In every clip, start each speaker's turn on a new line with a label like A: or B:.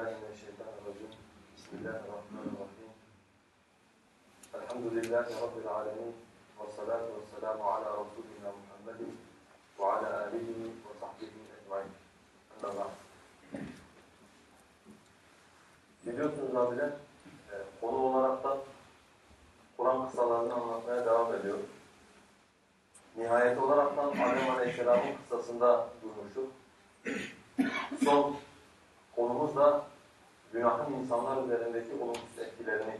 A: Euzubillahimineşşeytanirracim. Bismillahirrahmanirrahim. Elhamdülillahi Rabbil alemin. Ve salatu ve selamu ala Resulina Muhammedin ve ala alihi ve sahbihi ecmain. Allah'a Biliyorsunuz abiler, e, konu olarak da Kur'an kıssalarını anlatmaya devam ediyoruz. Nihayet olarak da Adem Aleyhisselam'ın kıssasında durmuştuk. Son konumuz da günahın insanlar üzerindeki olumsuz etkilerini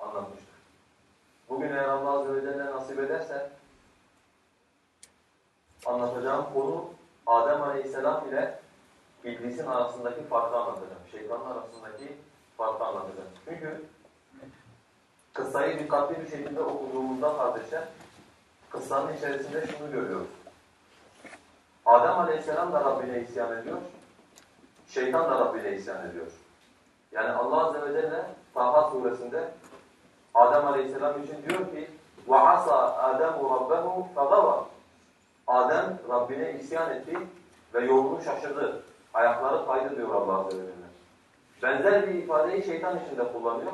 A: anlatmıştık. Bugün eğer Allah Azze ve Celle nasip ederse anlatacağım konu Adem Aleyhisselam ile İblisin arasındaki farkı anlatacağım. Şeytanın arasındaki farkı anlatacağım. Çünkü kıssayı dikkatli bir şekilde okuduğumuzda kardeşler kıssanın içerisinde şunu görüyoruz. Adem Aleyhisselam da Rabbine isyan ediyor. Şeytan da Rabbine isyan ediyor. Yani Allah Azze ve Celle Taha suresinde Adem Aleyhisselam için diyor ki وَعَصَى آدَمُ رَبَّهُ فَغَوَى Adem Rabbine isyan etti ve yolunu şaşırdı. Ayakları kaydı diyor Allah Azze ve Celle. Benzer bir ifadeyi şeytan için de kullanıyor.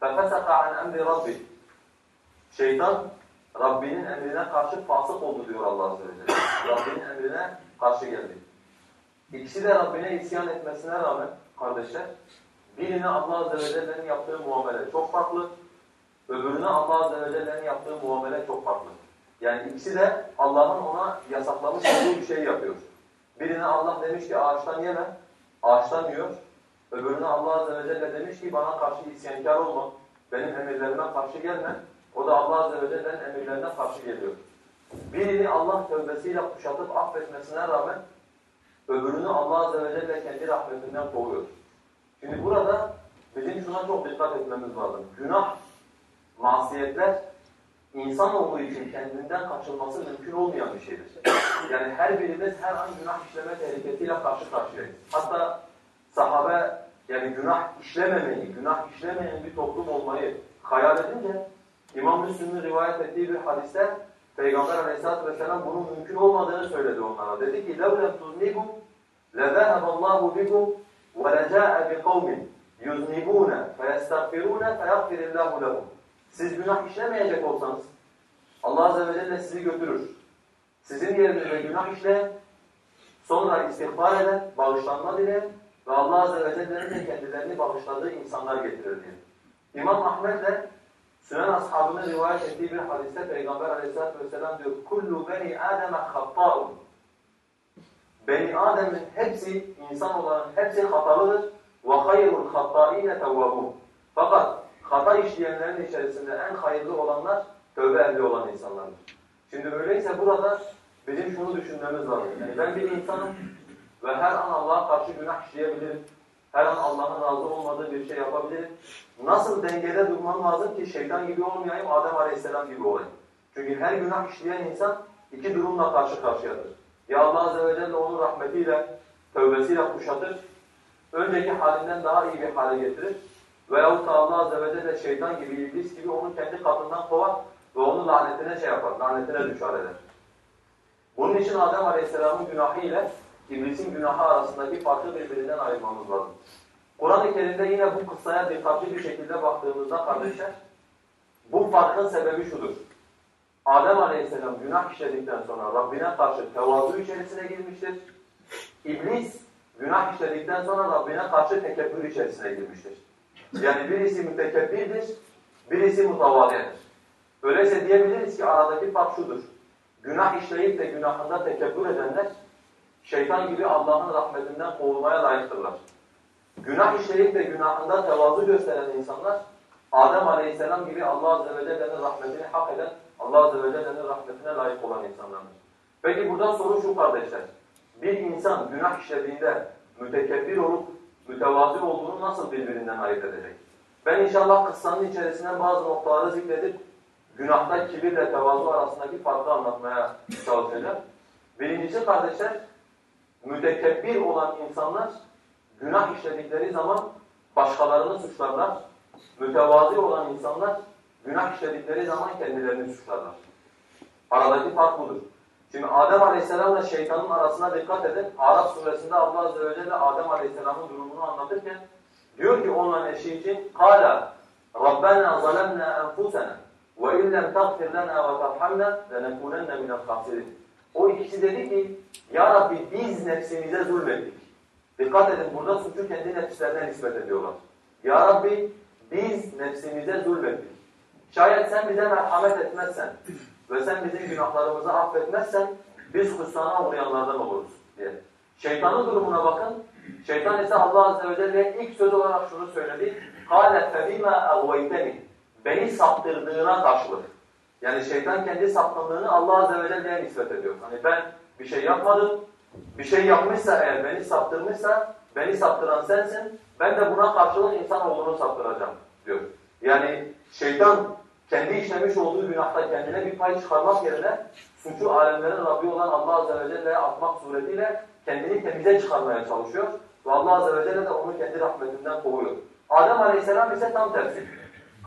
A: فَفَسَقَ عَنْ اَمْرِ رَبِّ Şeytan Rabbinin emrine karşı fasık oldu diyor Allah Azze ve Celle. Rabbinin emrine karşı geldi. İkisi de Rabbine isyan etmesine rağmen kardeşler, birine Allah Azze ve Celle'nin yaptığı muamele çok farklı, öbürüne Allah Azze ve Celle'nin yaptığı muamele çok farklı. Yani ikisi de Allah'ın ona yasaklamış olduğu bir şey yapıyor. Birine Allah demiş ki ağaçtan yeme, ağaçtan yiyor. Öbürüne Allah Azze ve Celle demiş ki bana karşı isyankar olma, benim emirlerime karşı gelme. O da Allah Azze ve Celle'nin emirlerine karşı geliyor. Birini Allah tövbesiyle kuşatıp affetmesine rağmen öbürünü Allah Azze ve Celle kendi rahmetinden kovuyor. Şimdi burada bizim şuna çok dikkat etmemiz lazım. Günah, masiyetler insanoğlu için kendinden kaçılması mümkün olmayan bir şeydir. Yani her birimiz her an günah işleme tehlikesiyle karşı karşıyayız. Hatta sahabe yani günah işlememeyi, günah işlemeyen bir toplum olmayı hayal edince İmam Müslim'in rivayet ettiği bir hadiste Peygamber Aleyhisselatü vesselam bunun mümkün olmadığını söyledi onlara. Dedi ki لَوْ لَمْ تُذْنِبُوا لَذَهَبَ اللّٰهُ بِكُمْ وَلَجَاءَ بِقَوْمٍ يُذْنِبُونَ فَيَسْتَغْفِرُونَ فَيَغْفِرِ اللّٰهُ لَهُمْ Siz günah işlemeyecek olsanız Allah Azze ve Celle sizi götürür. Sizin yerinize günah işleyen, sonra istiğfar eden, bağışlanma dileyen ve Allah Azze ve Celle'nin de kendilerini bağışladığı insanlar getirir diye. İmam Ahmed de Sünen ashabının rivayet ettiği bir hadiste Peygamber aleyhissalatü vesselam diyor kullu beni ademe hatta'un Beni Adem'in hepsi, insan olanın hepsi hatalıdır. Hayrul hatta'ine tevvabun. Fakat hata işleyenlerin içerisinde en hayırlı olanlar tövbe ehli olan insanlardır. Şimdi öyleyse burada bizim şunu düşünmemiz lazım. Yani ben bir insanım ve her an Allah'a karşı günah işleyebilirim. Her an Allah'ın razı olmadığı bir şey yapabilirim. Nasıl dengede durmam lazım ki şeytan gibi olmayayım, Adem Aleyhisselam gibi olayım. Çünkü her günah işleyen insan iki durumla karşı karşıyadır. Ya Allah Azze ve Celle onu rahmetiyle, tövbesiyle kuşatır, önceki halinden daha iyi bir hale getirir. Veyahut da Allah Azze ve Celle şeytan gibi, iblis gibi onu kendi katından kovar ve onu lanetine şey yapar, lanetine düşar eder. Bunun için Adem Aleyhisselam'ın günahı ile iblisin günahı arasındaki farkı birbirinden ayırmamız lazım. Kur'an-ı Kerim'de yine bu kıssaya dikkatli bir şekilde baktığımızda kardeşler, bu farkın sebebi şudur. Adem Aleyhisselam günah işledikten sonra Rabbine karşı tevazu içerisine girmiştir. İblis günah işledikten sonra Rabbine karşı tekebbür içerisine girmiştir. Yani birisi mütekebbirdir, birisi mutavazidir. Öyleyse diyebiliriz ki aradaki fark şudur. Günah işleyip de günahında tekebbür edenler, şeytan gibi Allah'ın rahmetinden kovulmaya layıktırlar. Günah işleyip de günahında tevazu gösteren insanlar, Adem Aleyhisselam gibi Allah Azze ve Celle'nin rahmetini hak eden, Allah Azze ve Celle'nin rahmetine layık olan insanlardır. Peki buradan soru şu kardeşler. Bir insan günah işlediğinde mütekebbir olup mütevazi olduğunu nasıl birbirinden ayırt edecek? Ben inşallah kıssanın içerisinden bazı noktaları zikredip günahta kibirle tevazu arasındaki farkı anlatmaya çalışacağım. Birincisi kardeşler, mütekebbir olan insanlar günah işledikleri zaman başkalarını suçlarlar Mütevazi olan insanlar günah işledikleri zaman kendilerini suçlarlar. Aradaki fark budur. Şimdi Adem Aleyhisselam'la şeytanın arasına dikkat edin. Araf suresinde Allah Azze ve Celle Adem Aleyhisselam'ın durumunu anlatırken diyor ki onunla eşi için قَالَ رَبَّنَا ظَلَمْنَا أَنْفُسَنَا وَاِنْ لَمْ تَغْفِرْ لَنَا وَتَرْحَمْنَا لَنَكُونَنَّ مِنَ الْخَاسِرِينَ O ikisi dedi ki Ya Rabbi biz nefsimize zulmettik. Dikkat edin burada suçu kendi nefislerine nispet ediyorlar. Ya Rabbi biz nefsimize zulmettik. Şayet sen bize merhamet etmezsen ve sen bizim günahlarımızı affetmezsen biz hüsrana uğrayanlardan oluruz diye. Şeytanın durumuna bakın. Şeytan ise Allah Azze ve Celle'ye ilk söz olarak şunu söyledi. قَالَ فَبِمَا اَغْوَيْتَنِ Beni saptırdığına karşılık. Yani şeytan kendi sapkınlığını Allah Azze ve Celle'ye nispet ediyor. Hani ben bir şey yapmadım, bir şey yapmışsa eğer beni saptırmışsa, beni saptıran sensin, ben de buna karşılık insan olduğunu saptıracağım diyor. Yani şeytan kendi işlemiş olduğu günahta kendine bir pay çıkarmak yerine suçu alemlerin Rabbi olan Allah Azze ve Celle'ye atmak suretiyle kendini temize çıkarmaya çalışıyor. Ve Allah Azze ve Celle de onu kendi rahmetinden kovuyor. Adem Aleyhisselam ise tam tersi.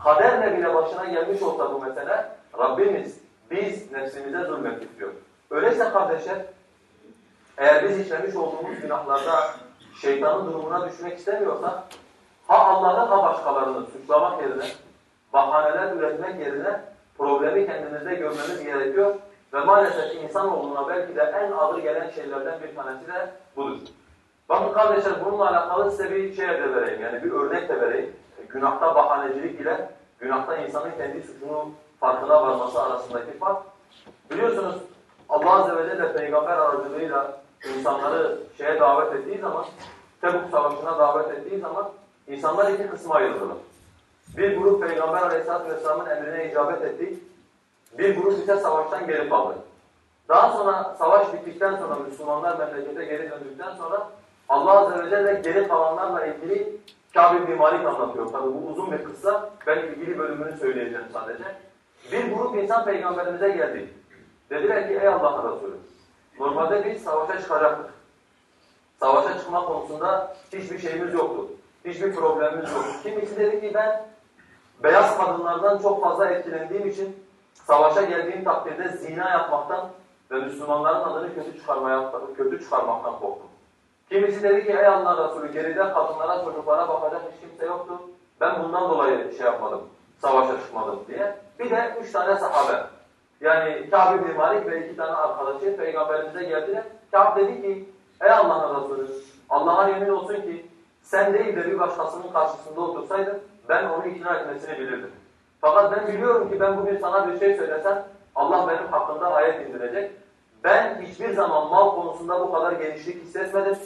A: Kaderle bile başına gelmiş olsa bu mesele, Rabbimiz biz nefsimize zulmettik diyor. Öyleyse kardeşler, eğer biz işlemiş olduğumuz günahlarda şeytanın durumuna düşmek istemiyorsak, ha Allah'ı ha başkalarını suçlamak yerine, bahaneler üretmek yerine problemi kendimizde görmemiz gerekiyor. Ve maalesef insanoğluna belki de en ağır gelen şeylerden bir tanesi de budur. Bakın kardeşler bununla alakalı size bir şey de vereyim, yani bir örnek de vereyim. Günahta bahanecilik ile günahta insanın kendi suçunu farkına varması arasındaki fark. Biliyorsunuz Allah Azze ve Celle peygamber aracılığıyla insanları şeye davet ettiği zaman, Tebuk Savaşı'na davet ettiği zaman insanlar iki kısma ayrıldılar. Bir grup Peygamber Aleyhisselatü Vesselam'ın emrine icabet etti. Bir grup ise savaştan geri kaldı. Daha sonra savaş bittikten sonra Müslümanlar memlekete geri döndükten sonra Allah Azze ve Celle geri kalanlarla ilgili Kâb bin Malik anlatıyor. Tabi bu uzun bir kıssa. Ben ilgili bölümünü söyleyeceğim sadece. Bir grup insan peygamberimize geldi. Dediler ki ey Allah'ın Resulü. Normalde biz savaşa çıkacaktık. Savaşa çıkma konusunda hiçbir şeyimiz yoktu. Hiçbir problemimiz yoktu. Kimisi dedi ki ben beyaz kadınlardan çok fazla etkilendiğim için savaşa geldiğim takdirde zina yapmaktan ve Müslümanların adını kötü çıkarmaya kötü çıkarmaktan korktum. Kimisi dedi ki ey Allah Resulü geride kadınlara çocuklara bakacak hiç kimse yoktu. Ben bundan dolayı şey yapmadım, savaşa çıkmadım diye. Bir de üç tane sahabe. Yani Kâb bin Malik ve iki tane arkadaşı peygamberimize geldiler. Kâb dedi ki ey Allah'ın Resulü Allah'a yemin olsun ki sen değil de bir başkasının karşısında otursaydın ben onu ikna etmesini bilirdim. Fakat ben biliyorum ki ben bugün sana bir şey söylesem Allah benim hakkında ayet indirecek. Ben hiçbir zaman mal konusunda bu kadar genişlik hissetmedim.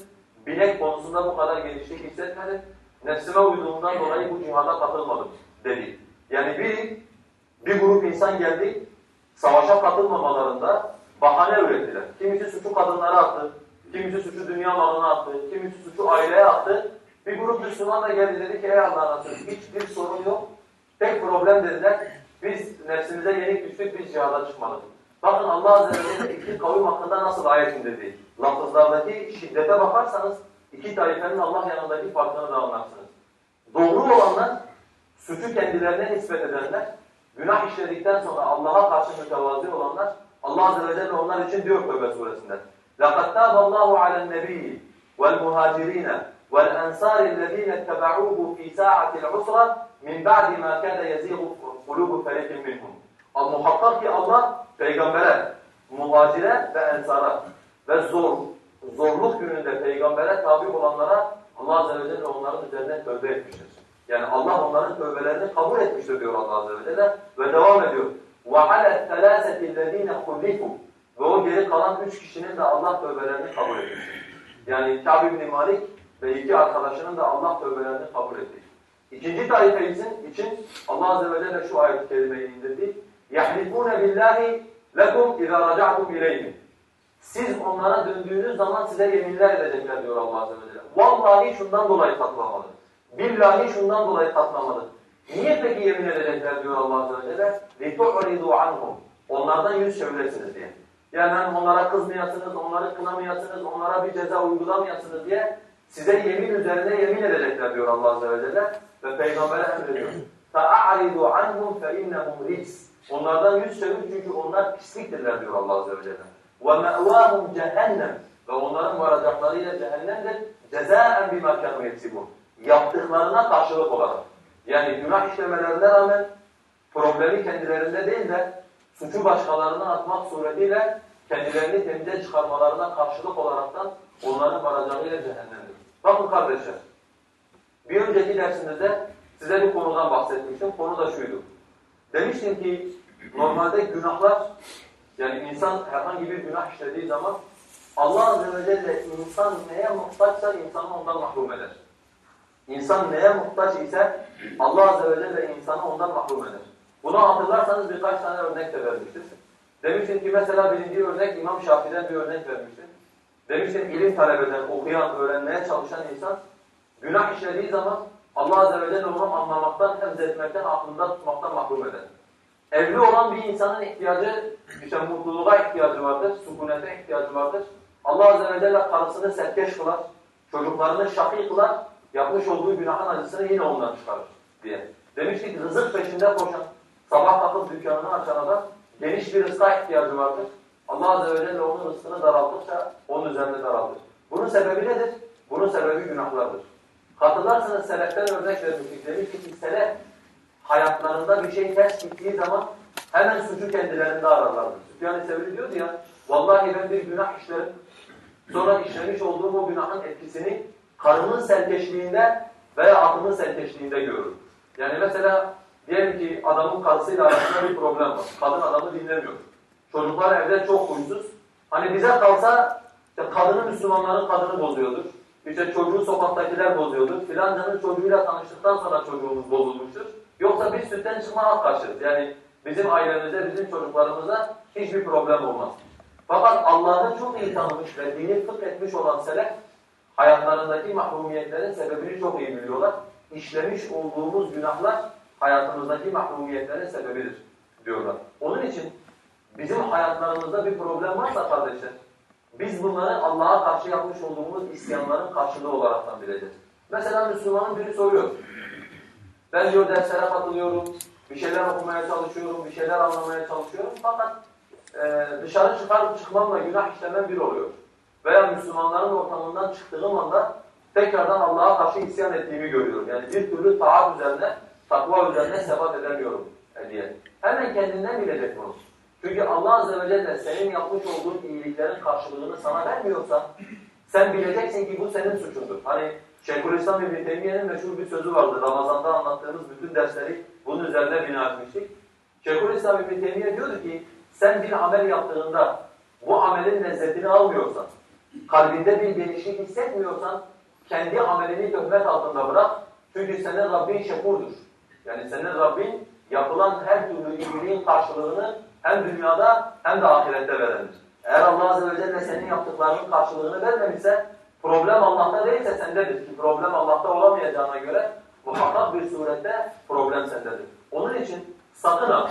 A: Binek konusunda bu kadar genişlik hissetmedim. Nefsime uyduğumdan dolayı bu cihada katılmadım dedi. Yani bir, bir grup insan geldi, savaşa katılmamalarında bahane ürettiler. Kimisi suçu kadınlara attı, kimisi suçu dünya malına attı, kimisi suçu aileye attı. Bir grup Müslüman da geldi dedi ki ey Allah'ın Resulü hiçbir sorun yok. Tek problem dediler, biz nefsimize yenik düştük, biz cihada çıkmadık. Bakın Allah Azze ve Celle iki kavim hakkında nasıl ayet indirdi. Lafızlardaki şiddete bakarsanız iki taifenin Allah yanındaki farkını da anlarsınız. Doğru olanlar, suçu kendilerine nispet edenler, günah işledikten sonra Allah'a karşı mütevazi olanlar, Allah Azze ve Celle onlar için diyor Tövbe suresinde. لَقَدْ تَابَ اللّٰهُ عَلَى النَّبِيِّ وَالْمُهَاجِرِينَ وَالْأَنْصَارِ الَّذ۪ينَ اتَّبَعُوهُ ف۪ي سَاعَةِ الْعُسْرَةِ مِنْ بَعْدِ مَا كَادَ يَزِيغُ قُلُوبُ فَرِيقٍ مِنْهُمْ Muhakkak ki Allah peygambere, muhacire ve ensara ve zor, zorluk gününde peygambere tabi olanlara Allah Azze ve Celle onların üzerine tövbe etmiştir. Yani Allah onların tövbelerini kabul etmiştir diyor Allah Azze ve Celle ve devam ediyor. وَعَلَى الثَّلَاسَةِ الَّذ۪ينَ خُلِّفُوا Ve o geri kalan üç kişinin de Allah tövbelerini kabul etmiştir. Yani Kâb ibn Malik ve iki arkadaşının da Allah tövbelerini kabul etti. İkinci taife için, için Allah Azze ve Celle şu ayet-i kerimeyi indirdi. يَحْلِفُونَ بِاللّٰهِ لَكُمْ اِذَا رَجَعْتُمْ اِلَيْهِمْ Siz onlara döndüğünüz zaman size yeminler edecekler diyor Allah Azze ve Celle. Vallahi şundan dolayı katlamadı. Billahi şundan dolayı katlamadı. Niye peki yemin edecekler diyor Allah Azze ve Celle? لِتُعْرِضُوا عَنْهُمْ Onlardan yüz çeviresiniz diye. Yani hani onlara kızmayasınız, onları kınamayasınız, onlara bir ceza uygulamayasınız diye size yemin üzerine yemin edecekler diyor Allah Azze ve Celle. Ve Peygamber'e emrediyor. فَاَعْرِضُوا عَنْهُمْ فَاِنَّهُمْ رِجْسٍ Onlardan yüz çevir çünkü onlar pisliktirler diyor Allah Azze ve Celle. وَمَأْوَاهُمْ cehennem Ve onların varacakları yer cehennemdir. جَزَاءً بِمَا كَانُوا يَكْسِبُونَ Yaptıklarına karşılık olarak. Yani günah işlemelerine rağmen problemi kendilerinde değil de suçu başkalarına atmak suretiyle kendilerini temize çıkarmalarına karşılık olaraktan onların varacağı yer cehennemdir. Bakın kardeşler, bir önceki dersimizde size bir konudan bahsetmiştim. Konu da şuydu. Demiştim ki normalde günahlar yani insan herhangi bir günah işlediği zaman Allah Azze ve Celle insan neye muhtaçsa insanı ondan mahrum eder. İnsan neye muhtaç ise Allah Azze ve Celle insanı ondan mahrum eder. Bunu hatırlarsanız birkaç tane örnek de vermiştim. Demiştim ki mesela birinci örnek İmam Şafii'den bir örnek vermiştim. Demiştim ilim talep eden, okuyan, öğrenmeye çalışan insan günah işlediği zaman Allah Azze ve Celle onu anlamaktan, hemzetmekten, aklında tutmaktan mahrum eder. Evli olan bir insanın ihtiyacı, işte mutluluğa ihtiyacı vardır, sükunete ihtiyacı vardır. Allah Azze ve Celle karısını serkeş kılar, çocuklarını şakî kılar, yapmış olduğu günahın acısını yine ondan çıkarır diye. Demiştik rızık peşinde koşan, sabah kalkıp dükkanını açan adam geniş bir rızka ihtiyacı vardır. Allah Azze ve Celle onun rızkını daraltırsa onun üzerine daraltır. Bunun sebebi nedir? Bunun sebebi günahlardır. Hatırlarsanız seleften örnek vermiştik. Demiştik ki selef hayatlarında bir şey ters gittiği zaman hemen suçu kendilerinde ararlardı. Süfyan-ı Sevri diyordu ya, vallahi ben bir günah işlerim, sonra işlemiş olduğum o günahın etkisini karımın serkeşliğinde veya atımın serkeşliğinde görürüm. Yani mesela diyelim ki adamın karısıyla arasında bir problem var. Kadın adamı dinlemiyor. Çocuklar evde çok huysuz. Hani bize kalsa işte kadının Müslümanların kadını bozuyordur. İşte çocuğu sokaktakiler bozuyordur. Filancanın çocuğuyla tanıştıktan sonra çocuğumuz bozulmuştur. Yoksa biz sütten çıkma alt kaçırız. Yani bizim ailemize, bizim çocuklarımıza hiçbir problem olmaz. Fakat Allah'ı çok iyi tanımış ve dini fıkh etmiş olan selef hayatlarındaki mahrumiyetlerin sebebini çok iyi biliyorlar. İşlemiş olduğumuz günahlar hayatımızdaki mahrumiyetlerin sebebidir diyorlar. Onun için bizim hayatlarımızda bir problem varsa kardeşler, biz bunları Allah'a karşı yapmış olduğumuz isyanların karşılığı olaraktan bileceğiz. Mesela Müslümanın biri soruyor. Ben diyor derslere katılıyorum, bir şeyler okumaya çalışıyorum, bir şeyler anlamaya çalışıyorum. Fakat e, dışarı çıkar çıkmamla günah işlemem bir oluyor. Veya Müslümanların ortamından çıktığım anda tekrardan Allah'a karşı isyan ettiğimi görüyorum. Yani bir türlü taat üzerine, takva üzerine sebat edemiyorum diye. Hemen kendinden bilecek bunu. Çünkü Allah Azze ve Celle senin yapmış olduğun iyiliklerin karşılığını sana vermiyorsa sen bileceksin ki bu senin suçundur. Hani Şeyhülislam İbn Teymiye'nin meşhur bir sözü vardı. Ramazan'da anlattığımız bütün dersleri bunun üzerine bina etmiştik. Şeyhülislam İbn Teymiye diyordu ki sen bir amel yaptığında bu amelin lezzetini almıyorsan, kalbinde bir genişlik hissetmiyorsan kendi amelini töhmet altında bırak. Çünkü senin Rabbin şekurdur. Yani senin Rabbin yapılan her türlü iyiliğin karşılığını hem dünyada hem de ahirette verendir. Eğer Allah Azze ve Celle senin yaptıklarının karşılığını vermemişse problem Allah'ta değilse sendedir ki problem Allah'ta olamayacağına göre muhakkak bir surette problem sendedir. Onun için sakın ha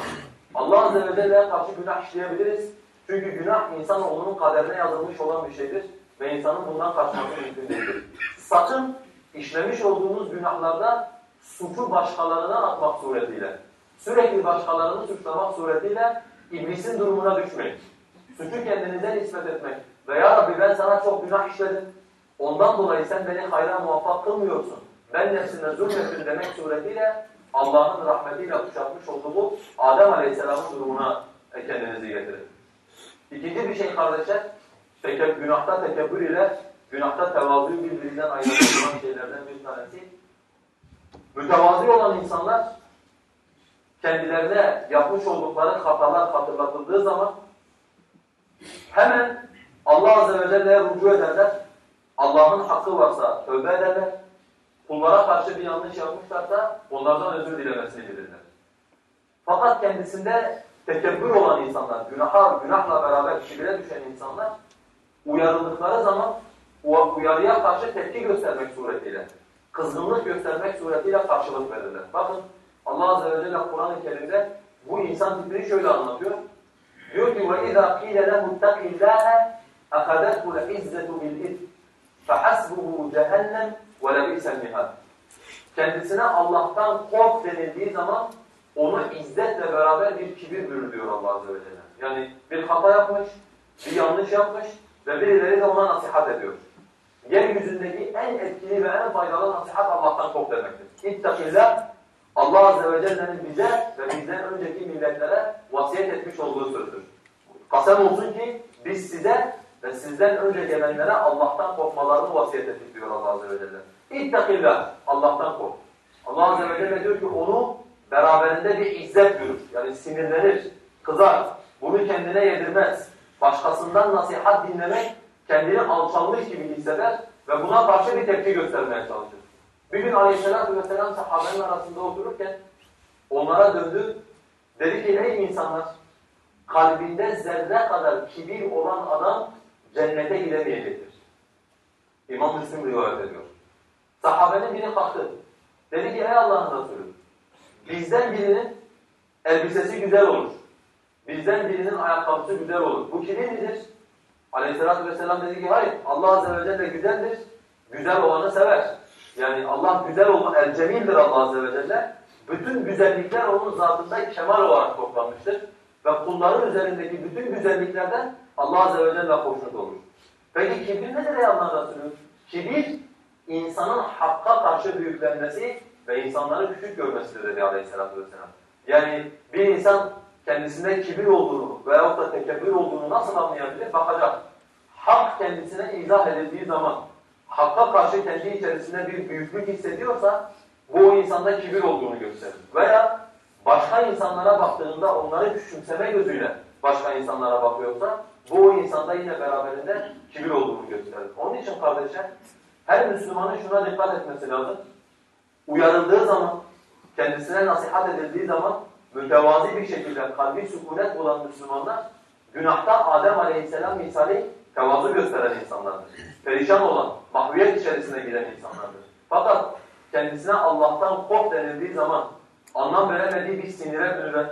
A: Allah Azze ve Celle'ye karşı günah işleyebiliriz. Çünkü günah insan onun kaderine yazılmış olan bir şeydir ve insanın bundan kaçması mümkün değildir. Sakın işlemiş olduğunuz günahlarda suçu başkalarına atmak suretiyle, sürekli başkalarını suçlamak suretiyle iblisin durumuna düşmeyin. Suçu kendinize nispet etmek ve ya Rabbi ben sana çok günah işledim, ondan dolayı sen beni hayra muvaffak kılmıyorsun, ben nefsine zulmettim demek suretiyle Allah'ın rahmetiyle kuşatmış olduğu Adem Aleyhisselam'ın durumuna kendinizi getirin. İkinci bir şey kardeşler, tekeb, günahta tekebbür ile günahta tevazuyu birbirinden ayrılan şeylerden bir tanesi. Mütevazi olan insanlar kendilerine yapmış oldukları hatalar hatırlatıldığı zaman hemen Allah Azze ve Celle'ye rücu ederler. Allah'ın hakkı varsa tövbe ederler. Kullara karşı bir yanlış yapmışlarsa onlardan özür dilemesini bilirler. Fakat kendisinde tekebbür olan insanlar, günaha, günahla beraber kibire düşen insanlar uyarıldıkları zaman uyarıya karşı tepki göstermek suretiyle, kızgınlık göstermek suretiyle karşılık verirler. Bakın Allah Azze ve Celle Kur'an-ı Kerim'de bu insan tipini şöyle anlatıyor. Diyor ki وَاِذَا قِيلَ لَهُ اتَّقِ اللّٰهَ اَخَذَتْهُ الْعِزَّةُ بِالْاِذْ فَحَسْبُهُ جَهَنَّمْ وَلَبِئْسَ الْمِهَادِ Kendisine Allah'tan kork denildiği zaman onu izzetle beraber bir kibir bürür diyor Allah Azze ve Celle. Yani bir hata yapmış, Bir yanlış yapmış ve birileri de ona nasihat ediyor. Yeryüzündeki en etkili ve en faydalı nasihat Allah'tan kork demektir. İttakillah Allah Azze ve Celle'nin bize ve bizden önceki milletlere vasiyet etmiş olduğu sözdür. Kasem olsun ki biz size ve sizden önce gelenlere Allah'tan korkmalarını vasiyet ettik diyor Allah Azze ve Celle. İttakillah, Allah'tan kork. Allah Azze ve Celle diyor ki onu beraberinde bir izzet görür. Yani sinirlenir, kızar. Bunu kendine yedirmez. Başkasından nasihat dinlemek kendini alçalmış gibi hisseder ve buna karşı bir tepki göstermeye çalışır. Bir gün aleyhissalatü vesselam sahabenin arasında otururken onlara döndü. Dedi ki ey insanlar kalbinde zerre kadar kibir olan adam cennete gidemeyecektir. İmam Müslim rivayet ediyor. Sahabenin biri kalktı. Dedi ki ey Allah'ın Resulü bizden birinin elbisesi güzel olur. Bizden birinin ayakkabısı güzel olur. Bu kibir midir? Aleyhisselatü vesselam dedi ki hayır Allah Azze ve Celle güzeldir. Güzel olanı sever. Yani Allah güzel olan el cemildir Allah Azze ve Celle. Bütün güzellikler onun zatında kemal olarak toplanmıştır. Ve kulların üzerindeki bütün güzelliklerden Allah Azze ve Celle hoşnut olur. Peki kibir nedir ey Allah'ın Resulü? Kibir, insanın hakka karşı büyüklenmesi ve insanları küçük görmesidir dedi Aleyhisselatü Vesselam. Yani bir insan kendisinde kibir olduğunu veyahut da tekebbür olduğunu nasıl anlayabilir? Bakacak. Hak kendisine izah edildiği zaman, hakka karşı kendi içerisinde bir büyüklük hissediyorsa, bu o insanda kibir olduğunu gösterir. Veya başka insanlara baktığında onları küçümseme gözüyle başka insanlara bakıyorsa, bu o insanda yine beraberinde kibir olduğunu gösterir. Onun için kardeşler, her Müslümanın şuna dikkat etmesi lazım. Uyarıldığı zaman, kendisine nasihat edildiği zaman mütevazi bir şekilde kalbi sükunet bulan Müslümanlar günahta Adem Aleyhisselam misali tevazu gösteren insanlardır. Perişan olan, mahviyet içerisine giren insanlardır. Fakat kendisine Allah'tan kork denildiği zaman anlam veremediği bir sinire bürünen,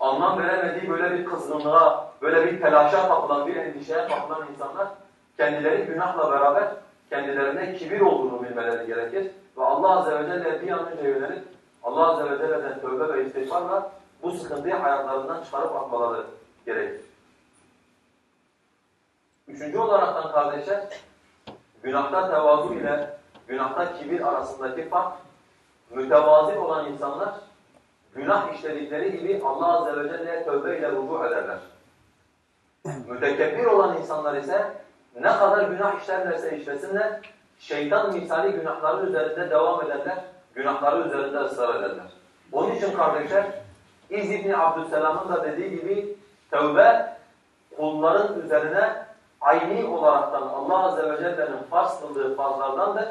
A: anlam veremediği böyle bir kızgınlığa, böyle bir telaşa kapılan, bir endişeye kapılan insanlar kendileri günahla beraber kendilerine kibir olduğunu bilmeleri gerekir. Ve Allah Azze ve Celle bir an önce yönelip Allah Azze ve Celle'den tövbe ve istiğfarla bu sıkıntıyı hayatlarından çıkarıp atmaları gerekir. Üçüncü olaraktan kardeşler, günahta tevazu ile günahta kibir arasındaki fark, mütevazi olan insanlar günah işledikleri gibi Allah Azze ve Celle'ye tövbe ile rucu ederler. Mütekebbir olan insanlar ise ne kadar günah işlerlerse işlesinler, şeytan misali günahları üzerinde devam ederler, günahları üzerinde ısrar ederler. Onun için kardeşler, İz İbni Abdüsselam'ın da dediği gibi tövbe kulların üzerine ayni olaraktan Allah Azze ve Celle'nin farz kıldığı farzlardandır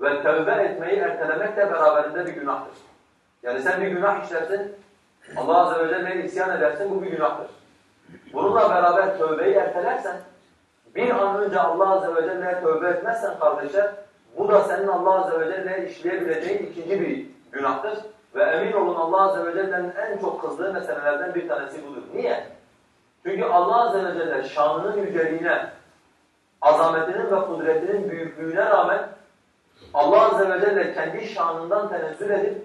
A: ve tövbe etmeyi ertelemek de beraberinde bir günahtır. Yani sen bir günah işlersin, Allah Azze ve Celle'ye isyan edersin, bu bir günahtır. Bununla beraber tövbeyi ertelersen, bir an önce Allah Azze ve Celle'ye tövbe etmezsen kardeşler, bu da senin Allah Azze ve Celle'ye işleyebileceğin ikinci bir günahtır. Ve emin olun Allah Azze ve Celle'nin en çok kızdığı meselelerden bir tanesi budur. Niye? Çünkü Allah Azze ve Celle şanının yüceliğine, azametinin ve kudretinin büyüklüğüne rağmen Allah Azze ve Celle kendi şanından tenezzül edip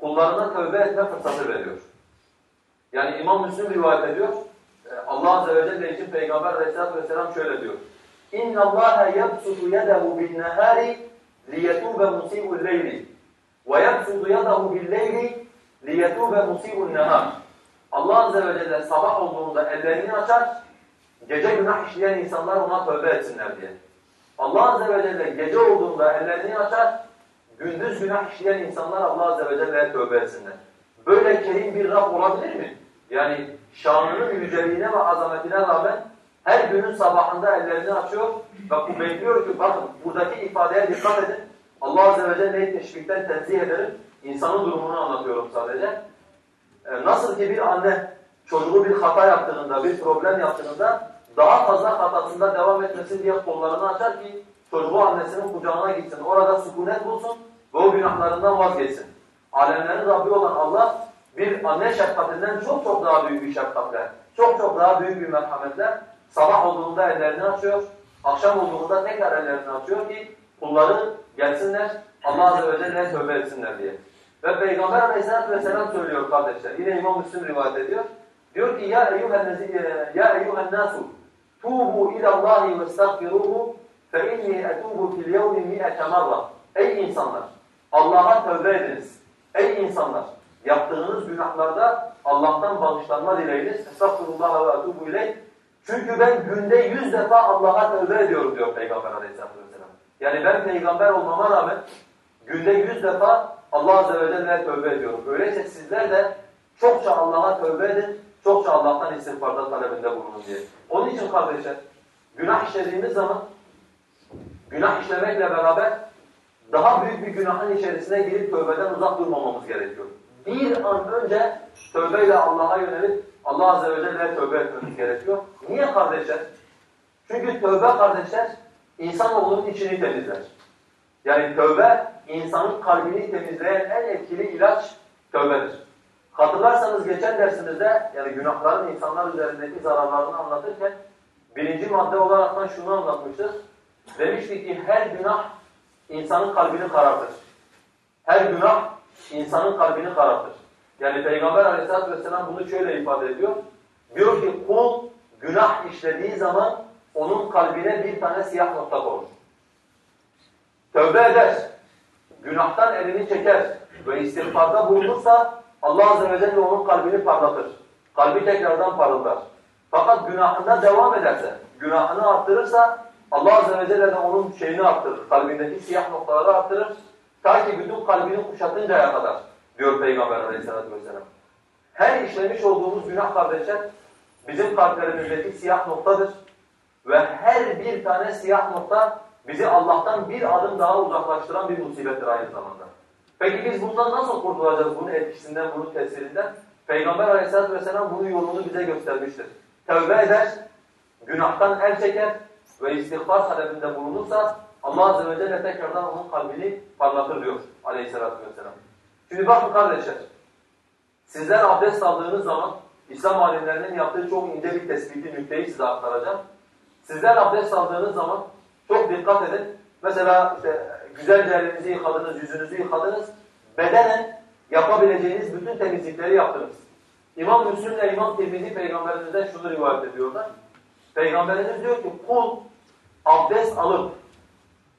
A: kullarına tövbe etme fırsatı veriyor. Yani İmam Müslim rivayet ediyor. E, Allah Azze ve Celle için Peygamber Aleyhisselatü Vesselam şöyle diyor. اِنَّ اللّٰهَ يَبْسُطُ يَدَهُ بِالنَّهَارِ لِيَتُوبَ مُسِيءُ اللَّيْلِ وَيَبْسُطُ يَدَهُ بِاللَّيْلِ لِيَتُوبَ مُسِيءُ النَّهَارِ Allah Azze ve Celle sabah olduğunda ellerini açar, gece günah işleyen insanlar ona tövbe etsinler diye. Allah Azze ve Celle gece olduğunda ellerini açar, gündüz günah işleyen insanlar Allah Azze ve Celle'ye tövbe etsinler. Böyle kerim bir Rab olabilir mi? Yani şanının yüceliğine ve azametine rağmen her günün sabahında ellerini açıyor ve bu bekliyor ki bakın buradaki ifadeye dikkat edin. Allah Azze ve Celle'yi teşbihten tenzih ederim. İnsanın durumunu anlatıyorum sadece. Ee, nasıl ki bir anne çocuğu bir hata yaptığında, bir problem yaptığında daha fazla hatasında devam etmesin diye kollarını açar ki çocuğu annesinin kucağına gitsin. Orada sükunet bulsun ve o günahlarından vazgeçsin. Alemlerin Rabbi olan Allah bir anne şefkatinden çok çok daha büyük bir şefkatle, çok çok daha büyük bir merhametle sabah olduğunda ellerini açıyor, akşam olduğunda tekrar ellerini açıyor ki kulları gelsinler Allah Azze ve Celle'ye tövbe etsinler diye. Ve Peygamber Aleyhisselatü Vesselam söylüyor kardeşler. Yine İmam Müslim rivayet ediyor. Diyor ki ya ya eyyuhen nasu tuğbu ilallahi ve estağfiruhu fe inni etubu fil yevmi mi'ete marra. Ey insanlar! Allah'a tövbe ediniz. Ey insanlar! Yaptığınız günahlarda Allah'tan bağışlanma dileyiniz. Estağfurullah ve etubu ileyh. Çünkü ben günde yüz defa Allah'a tövbe ediyorum diyor Peygamber aleyhissalatu vesselam. Yani ben peygamber olmama rağmen günde yüz defa Allah azze ve celle'ye tövbe ediyorum. Öyleyse sizler de çokça Allah'a tövbe edin, çokça Allah'tan istiğfarda talebinde bulunun diye. Onun için kardeşler, günah işlediğimiz zaman günah işlemekle beraber daha büyük bir günahın içerisine girip tövbeden uzak durmamamız gerekiyor. Bir an önce tövbeyle Allah'a yönelip Allah Azze ve Celle'ye tövbe etmemiz gerekiyor. Niye kardeşler? Çünkü tövbe kardeşler insanoğlunun içini temizler. Yani tövbe insanın kalbini temizleyen en etkili ilaç tövbedir. Hatırlarsanız geçen dersimizde yani günahların insanlar üzerindeki zararlarını anlatırken birinci madde olaraktan şunu anlatmıştık. Demiştik ki her günah insanın kalbini karartır. Her günah insanın kalbini karartır. Yani Peygamber aleyhissalatü vesselam bunu şöyle ifade ediyor. Diyor ki kul günah işlediği zaman onun kalbine bir tane siyah nokta konur. Tövbe eder, günahtan elini çeker ve istiğfarda bulunursa Allah Azze ve Celle onun kalbini parlatır. Kalbi tekrardan parıldar. Fakat günahında devam ederse, günahını arttırırsa Allah Azze ve Celle de onun şeyini arttırır. Kalbindeki siyah noktaları arttırır. Ta ki bütün kalbini kuşatıncaya kadar diyor Peygamber Aleyhisselatü vesselam. Her işlemiş olduğumuz günah kardeşler bizim kalplerimizdeki siyah noktadır. Ve her bir tane siyah nokta bizi Allah'tan bir adım daha uzaklaştıran bir musibettir aynı zamanda. Peki biz bundan nasıl kurtulacağız bunun etkisinden, bunun tesirinden? Peygamber aleyhissalatü vesselam bunun yolunu bize göstermiştir. Tevbe eder, günahtan el çeker ve istiğfar talebinde bulunursa Allah azze ve celle tekrardan onun kalbini parlatır diyor aleyhissalatü vesselam. Şimdi bakın kardeşler, sizler abdest aldığınız zaman İslam alimlerinin yaptığı çok ince bir tespiti, nükteyi size aktaracağım. Sizler abdest aldığınız zaman çok dikkat edin. Mesela işte güzelce elinizi yıkadınız, yüzünüzü yıkadınız. Bedenen yapabileceğiniz bütün temizlikleri yaptınız. İmam Müslim ile İmam Tirmizi peygamberimizden şunu rivayet ediyorlar. Peygamberimiz diyor ki kul abdest alıp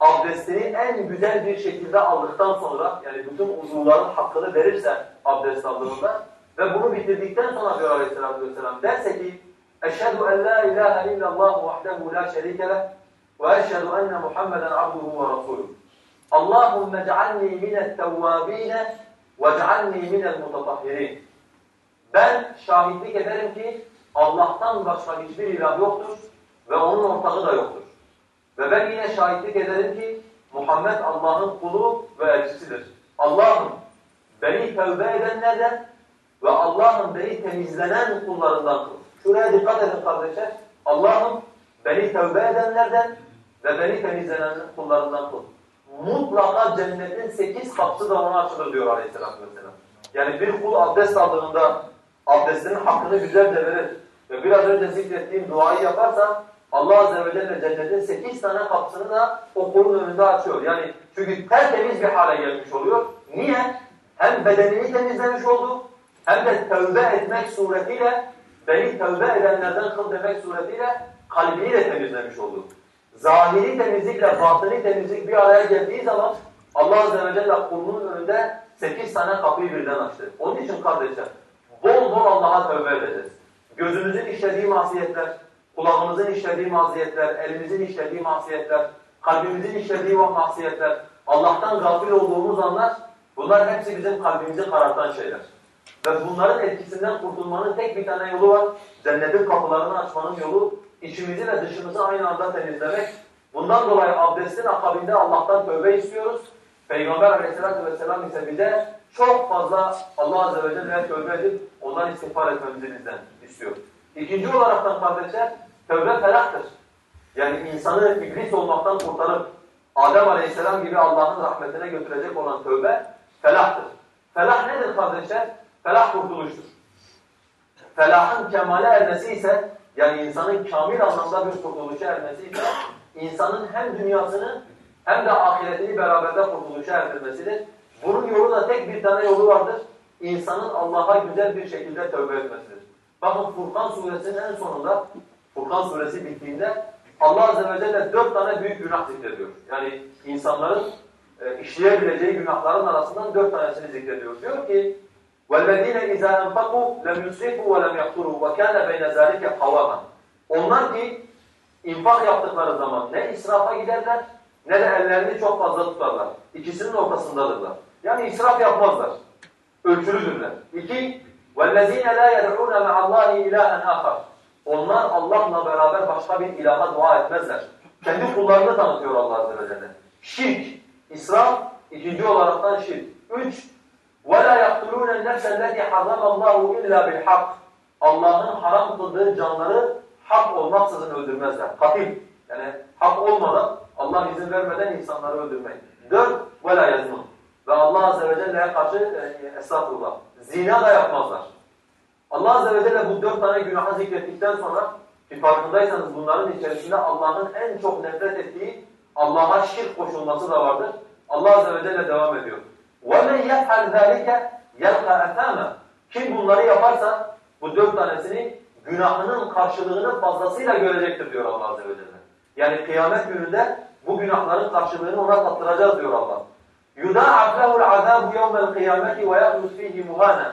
A: abdestini en güzel bir şekilde aldıktan sonra yani bütün uzuvların hakkını verirse abdest aldığında ve bunu bitirdikten sonra diyor Aleyhisselatü Vesselam derse ki Eşhedü en la ilahe illallah vahdehu la şerike leh ve eşhedü enne Muhammeden abduhu ve rasuluhu. Allahümme ec'alni mine't-tevvâbîne vec'alni minel-mutatahhirin. Ben şahitlik ederim ki Allah'tan başka hiçbir ilah yoktur ve onun ortağı da yoktur. Ve ben yine şahitlik ederim ki Muhammed Allah'ın kulu ve elçisidir. Allah'ım beni tövbe edenlerden ve Allah'ım beni temizlenen kullarından kıl. Şuraya dikkat edin kardeşler. Allah'ım beni tövbe edenlerden ve beni temizlenen kullarından kıl. Mutlaka cennetin sekiz kapısı da ona açılır diyor aleyhissalatü vesselam. Yani bir kul abdest aldığında abdestinin hakkını güzelce verir ve biraz önce zikrettiğim duayı yaparsa Allah Azze ve Celle cennetin sekiz tane kapısını da o kulun önünde açıyor. Yani çünkü tertemiz bir hale gelmiş oluyor. Niye? Hem bedenini temizlemiş oldu hem de tövbe etmek suretiyle beni tövbe edenlerden kıl demek suretiyle kalbini de temizlemiş oldu. Zahiri temizlikle batini temizlik bir araya geldiği zaman Allah Azze ve Celle kulunun önünde sekiz tane kapıyı birden açtı. Onun için kardeşler bol bol Allah'a tövbe edeceğiz. Gözümüzün işlediği masiyetler, kulağımızın işlediği masiyetler, elimizin işlediği masiyetler, kalbimizin işlediği masiyetler, Allah'tan gafil olduğumuz anlar bunlar hepsi bizim kalbimizi karartan şeyler. Ve bunların etkisinden kurtulmanın tek bir tane yolu var. Cennetin kapılarını açmanın yolu içimizi ve dışımızı aynı anda temizlemek. Bundan dolayı abdestin akabinde Allah'tan tövbe istiyoruz. Peygamber aleyhissalatü vesselam ise bize çok fazla Allah azze ve celle'ye tövbe edip ondan istiğfar etmemizi bizden istiyor. İkinci olaraktan kardeşler tövbe felahtır. Yani insanı iblis olmaktan kurtarıp Adem aleyhisselam gibi Allah'ın rahmetine götürecek olan tövbe felahtır. Felah nedir kardeşler? Felah kurtuluştur. Felahın kemale ermesi ise yani insanın kamil anlamda bir kurtuluşa ermesi ise insanın hem dünyasını hem de ahiretini beraberde kurtuluşa erdirmesidir. Bunun yolu da tek bir tane yolu vardır. İnsanın Allah'a güzel bir şekilde tövbe etmesidir. Bakın Furkan suresinin en sonunda Furkan suresi bittiğinde Allah Azze ve Celle dört tane büyük günah zikrediyor. Yani insanların e, işleyebileceği günahların arasından dört tanesini zikrediyor. Diyor ki وَالَّذ۪ينَ اِذَا اَنْفَقُوا لَمْ يُسْرِفُوا وَلَمْ يَقْتُرُوا وَكَانَ بَيْنَ ذَٰلِكَ قَوَامًا Onlar ki infak yaptıkları zaman ne israfa giderler ne de ellerini çok fazla tutarlar. İkisinin ortasındadırlar. Yani israf yapmazlar. Ölçülüdürler. İki, وَالَّذ۪ينَ لَا يَدْعُونَ مَعَ اللّٰهِ اِلَٰهًا آخَرٍ Onlar Allah'la beraber başka bir ilaha dua etmezler. Kendi kullarını tanıtıyor Allah Azze ve Celle. Şirk, israf, ikinci olaraktan şirk. Üç, وَلَا يَقْتُلُونَ النَّفْسَ الَّتِي حَرَّمَ اللّٰهُ اِلَّا بِالْحَقِّ Allah'ın haram kıldığı canları hak olmaksızın öldürmezler. Katil. Yani hak olmadan, Allah izin vermeden insanları öldürmek. Dört, وَلَا يَزْمُونَ Ve Allah Azze ve Celle'ye karşı e, estağfurullah, zina da yapmazlar. Allah Azze ve Celle bu dört tane günahı zikrettikten sonra ki farkındaysanız bunların içerisinde Allah'ın en çok nefret ettiği Allah'a şirk koşulması da vardır. Allah Azze ve Celle devam ediyor. وَمَنْ يَفْعَلْ ذَٰلِكَ يَلْقَى اَثَامًا Kim bunları yaparsa bu dört tanesini günahının karşılığını fazlasıyla görecektir diyor Allah Azze ve Celle. Yani kıyamet gününde bu günahların karşılığını ona tattıracağız diyor Allah. يُدَاعَفْ لَهُ الْعَذَابُ يَوْمَ الْقِيَامَةِ وَيَخْلُسْ ف۪يهِ مُهَانًا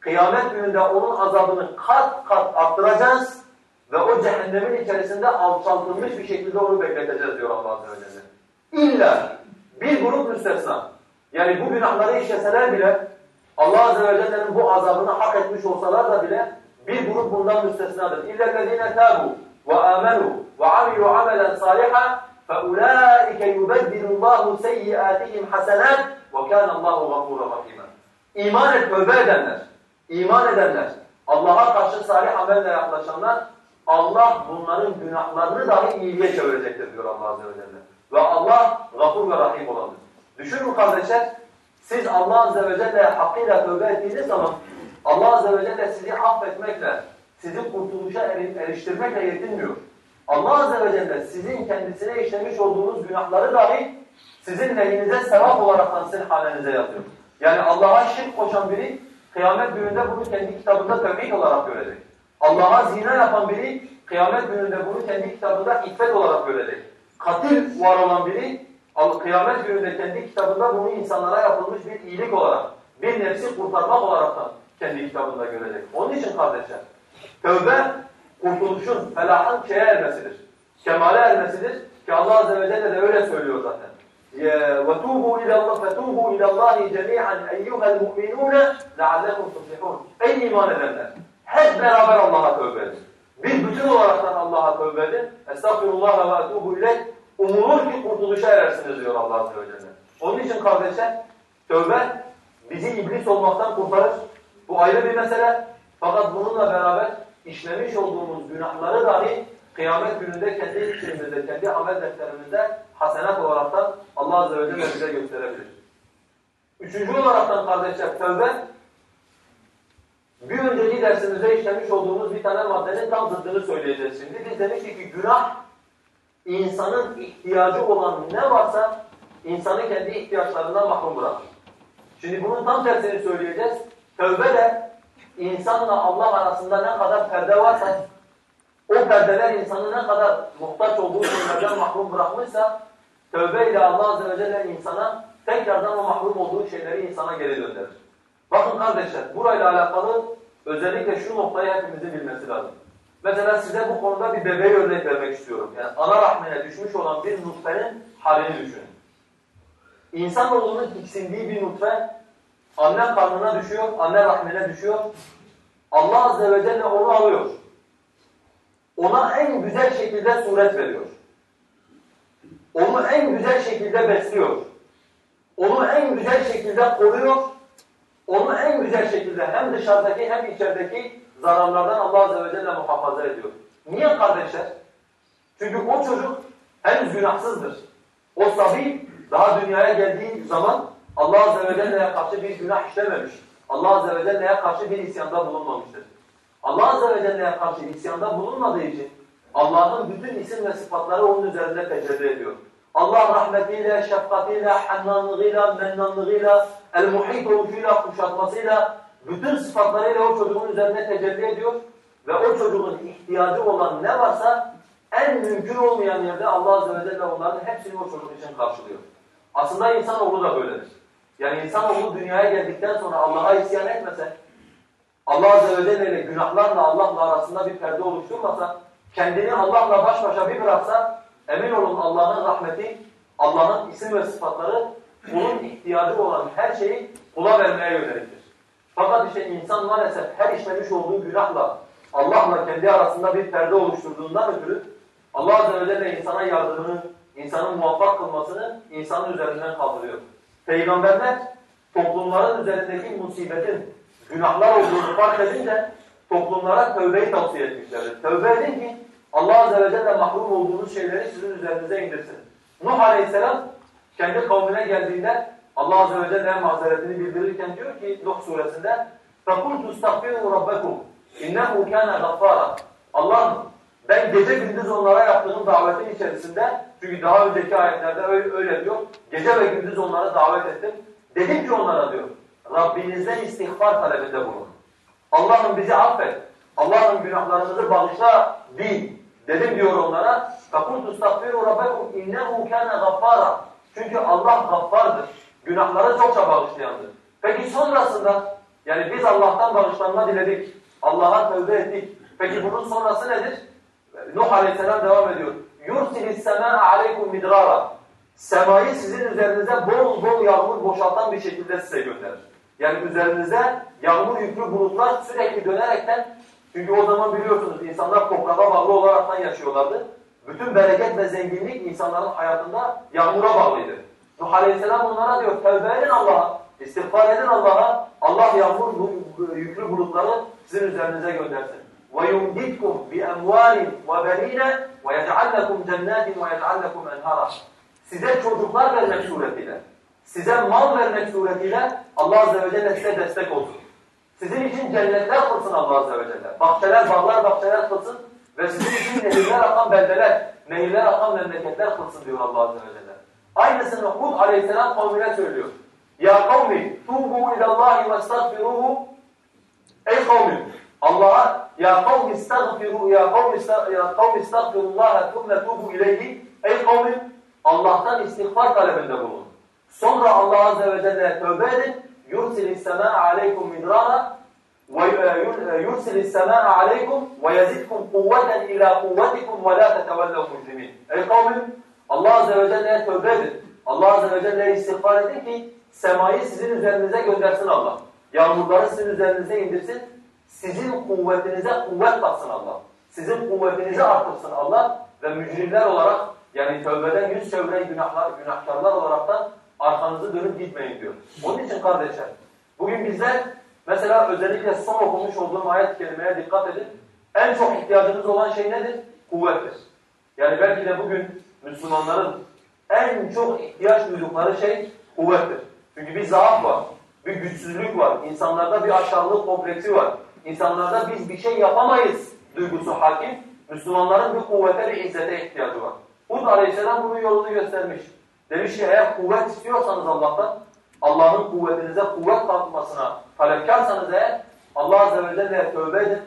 A: Kıyamet gününde onun azabını kat kat arttıracağız ve o cehennemin içerisinde alçaltılmış bir şekilde onu bekleteceğiz diyor Allah Azze ve Celle. İlla bir grup müstesna. Yani bu günahları işleseler bile Allah Azze ve Celle'nin bu azabını hak etmiş olsalar da bile bir grup bundan müstesnadır. اِلَّا الَّذ۪ينَ تَابُوا وَآمَنُوا وَعَمِلُوا عَمَلًا صَالِحًا فَاُولَٰئِكَ يُبَدِّلُ اللّٰهُ سَيِّئَاتِهِمْ حَسَنَاتٍ وَكَانَ اللّٰهُ غَفُورًا رَحِيمًا İman et, tövbe edenler, iman edenler, Allah'a karşı salih amelle yaklaşanlar, Allah bunların günahlarını dahi iyiliğe çevirecektir diyor Allah Azze ve Celle. Ve Allah gafur ve rahim olandır. Düşünün kardeşler, siz Allah Azze ve Celle'ye hakkıyla tövbe ettiğiniz zaman Allah Azze ve Celle sizi affetmekle, sizi kurtuluşa eriştirmekle yetinmiyor. Allah Azze ve Celle sizin kendisine işlemiş olduğunuz günahları dahi sizin lehinize sevap olarak sizin halinize yazıyor. Yani Allah'a şirk koşan biri kıyamet gününde bunu kendi kitabında tevhid olarak görecek. Allah'a zina yapan biri kıyamet gününde bunu kendi kitabında iffet olarak görecek. Katil var olan biri kıyamet gününde kendi kitabında bunu insanlara yapılmış bir iyilik olarak, bir nefsi kurtarmak olarak da kendi kitabında görecek. Onun için kardeşler, tövbe kurtuluşun, felahın şeye ermesidir. Kemale ermesidir ki Allah Azze ve Celle de öyle söylüyor zaten. وَتُوبُوا إِلَى اللّٰهِ فَتُوبُوا إِلَى اللّٰهِ جَمِيعًا اَيُّهَا الْمُؤْمِنُونَ لَعَلَّكُمْ تُفْلِحُونَ Ey iman edenler! Hep beraber Allah'a tövbe edin. Bir bütün olaraktan Allah'a tövbe edin. Estağfirullah ve etûbü ileyh. Umulur ki kurtuluşa erersiniz diyor Allah Azze ve Celle. Onun için kardeşler, tövbe bizi iblis olmaktan kurtarır. Bu ayrı bir mesele. Fakat bununla beraber işlemiş olduğumuz günahları dahi kıyamet gününde kendi içimizde, kendi amel defterimizde hasenat olaraktan Allah Azze ve Celle bize gösterebilir. Üçüncü olaraktan kardeşler tövbe bir önceki dersimizde işlemiş olduğumuz bir tane maddenin tam zıddını söyleyeceğiz şimdi. Biz demiştik ki günah insanın ihtiyacı olan ne varsa insanı kendi ihtiyaçlarından mahrum bırakır. Şimdi bunun tam tersini söyleyeceğiz. Tövbe de insanla Allah arasında ne kadar perde varsa o perdeler insanı ne kadar muhtaç olduğu şeylerden mahrum bırakmışsa tövbe ile Allah Azze ve Celle insana tekrardan o mahrum olduğu şeyleri insana geri gönderir. Bakın kardeşler burayla alakalı özellikle şu noktayı hepimizin bilmesi lazım. Mesela size bu konuda bir bebeği örnek vermek istiyorum. Yani ana rahmine düşmüş olan bir nutfenin halini düşünün. İnsanoğlunun tiksindiği bir nutfe anne karnına düşüyor, anne rahmine düşüyor. Allah Azze ve Celle onu alıyor. Ona en güzel şekilde suret veriyor. Onu en güzel şekilde besliyor. Onu en güzel şekilde koruyor. Onu en güzel şekilde hem dışarıdaki hem içerideki zararlardan Allah Azze ve Celle muhafaza ediyor. Niye kardeşler? Çünkü o çocuk henüz günahsızdır. O sabi daha dünyaya geldiği zaman Allah Azze ve Celle'ye karşı bir günah işlememiş. Allah Azze ve Celle'ye karşı bir isyanda bulunmamıştır. Allah Azze ve Celle'ye karşı isyanda bulunmadığı için Allah'ın bütün isim ve sıfatları onun üzerinde tecelli ediyor. Allah rahmetiyle, şefkatiyle, hannanlığıyla, mennanlığıyla, el-muhit oluşuyla, kuşatmasıyla, bütün sıfatlarıyla o çocuğun üzerine tecelli ediyor ve o çocuğun ihtiyacı olan ne varsa en mümkün olmayan yerde Allah Azze ve Celle onların hepsini o çocuk için karşılıyor. Aslında insanoğlu da böyledir. Yani insanoğlu dünyaya geldikten sonra Allah'a isyan etmese, Allah Azze ve Celle ile günahlarla Allah'la arasında bir perde oluşturmasa, kendini Allah'la baş başa bir bıraksa, emin olun Allah'ın rahmeti, Allah'ın isim ve sıfatları kulun ihtiyacı olan her şeyi kula vermeye yöneliktir. Fakat işte insan maalesef her işlemiş olduğu günahla Allah'la kendi arasında bir perde oluşturduğundan ötürü Allah Azze ve Celle insana yardımını, insanın muvaffak kılmasını insanın üzerinden kaldırıyor. Peygamberler toplumların üzerindeki musibetin günahlar olduğunu fark edince toplumlara tövbeyi tavsiye etmişlerdir. Tövbe edin ki Allah Azze ve Celle mahrum olduğunuz şeyleri sizin üzerinize indirsin. Nuh Aleyhisselam kendi kavmine geldiğinde Allah Azze ve Celle mazeretini bildirirken diyor ki Nuh suresinde فَقُلْتُ اسْتَغْفِرُوا رَبَّكُمْ اِنَّهُ كَانَ غَفَّارًا Allah'ım ben gece gündüz onlara yaptığım davetin içerisinde çünkü daha önceki ayetlerde öyle, öyle diyor. Gece ve gündüz onlara davet ettim. Dedim ki onlara diyor. Rabbinizden istiğfar talebinde bulun. Allah'ım bizi affet. Allah'ım günahlarımızı bağışla değil. Dedim diyor onlara. Kakuntu stagfiru rabbekum innehu kana gaffara. Çünkü Allah gaffardır. Günahları çokça bağışlayandır. Peki sonrasında yani biz Allah'tan bağışlanma diledik. Allah'a tövbe ettik. Peki bunun sonrası nedir? Nuh Aleyhisselam devam ediyor. يُرْسِلِ السَّمَاءَ عَلَيْكُمْ مِدْرَارًا Semayı sizin üzerinize bol bol yağmur boşaltan bir şekilde size gönderir. Yani üzerinize yağmur yüklü bulutlar sürekli dönerekten çünkü o zaman biliyorsunuz insanlar toprağa bağlı olaraktan yaşıyorlardı. Bütün bereket ve zenginlik insanların hayatında yağmura bağlıydı. Nuh Aleyhisselam onlara diyor tevbe edin Allah'a, istiğfar edin Allah'a. Allah yağmur yüklü bulutları sizin üzerinize göndersin. وَيُمْدِدْكُمْ بِأَمْوَالٍ وَبَنِينَ وَيَجْعَلْ لَكُمْ جَنَّاتٍ وَيَجْعَلْ لَكُمْ اَنْهَارًا Size çocuklar vermek suretiyle, size mal vermek suretiyle Allah Azze ve Celle size destek olsun. Sizin için cennetler kılsın Allah Azze ve Celle. Bahçeler, bağlar, bahçeler kılsın ve sizin için nehirler akan beldeler, nehirler akan memleketler kılsın diyor Allah Azze ve Celle. Aynısını Hud Aleyhisselam kavmine söylüyor. Ya kavmi tubu ilallahi ve estağfiruhu Ey kavmi Allah'a ya kavmi istagfiru ya kavmi ya kavmi istagfirullaha thumma tubu ileyhi Ey kavmi Allah'tan istiğfar talebinde bulun. Sonra Allah Azze ve Celle'ye tövbe edin. يُرْسِلِ السَّمَاءَ عَلَيْكُمْ مِدْرَارًا وَيُرْسِلِ السَّمَاءَ عَلَيْكُمْ وَيَزِدْكُمْ قُوَّةً إِلَى قُوَّتِكُمْ وَلَا تَتَوَلَّوْا مُجْرِمِينَ Ey kavmin Allah Azze ve Celle'ye tövbe edin. Allah Azze ve Celle'ye istiğfar edin ki semayı sizin üzerinize göndersin Allah. Yağmurları sizin üzerinize indirsin. Sizin kuvvetinize kuvvet katsın Allah. Sizin kuvvetinizi artırsın Allah ve mücrimler olarak yani tövbeden yüz çeviren günahlar, günahkarlar olaraktan arkanızı dönüp gitmeyin diyor. Onun için kardeşler, bugün bizler mesela özellikle son okumuş olduğum ayet kelimeye dikkat edin. En çok ihtiyacımız olan şey nedir? Kuvvettir. Yani belki de bugün Müslümanların en çok ihtiyaç duydukları şey kuvvettir. Çünkü bir zaaf var, bir güçsüzlük var, insanlarda bir aşağılık kompleksi var. İnsanlarda biz bir şey yapamayız duygusu hakim. Müslümanların bir kuvvete, bir izzete ihtiyacı var. Hud aleyhisselam bunun yolunu göstermiş. Demiş ki eğer kuvvet istiyorsanız Allah'tan, Allah'ın kuvvetinize kuvvet kalkmasına talepkarsanız eğer, Allah Azze ve Celle'ye tövbe edin.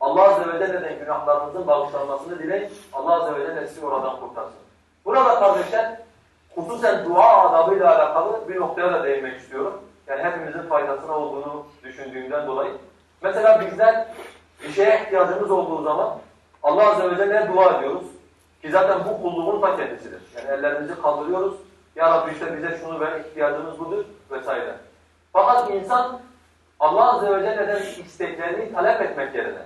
A: Allah Azze ve Celle'den günahlarınızın bağışlanmasını dileyin. Allah Azze ve Celle sizi oradan kurtarsın. Burada kardeşler, hususen dua adabıyla alakalı bir noktaya da değinmek istiyorum. Yani hepimizin faydasına olduğunu düşündüğümden dolayı. Mesela bizler bir şeye ihtiyacımız olduğu zaman Allah Azze ve Celle'ye dua ediyoruz. Ki zaten bu kulluğun ta kendisidir. Yani ellerimizi kaldırıyoruz. Ya Rabbi işte bize şunu ver, ihtiyacımız budur vesaire. Fakat insan Allah Azze ve Celle'den isteklerini talep etmek yerine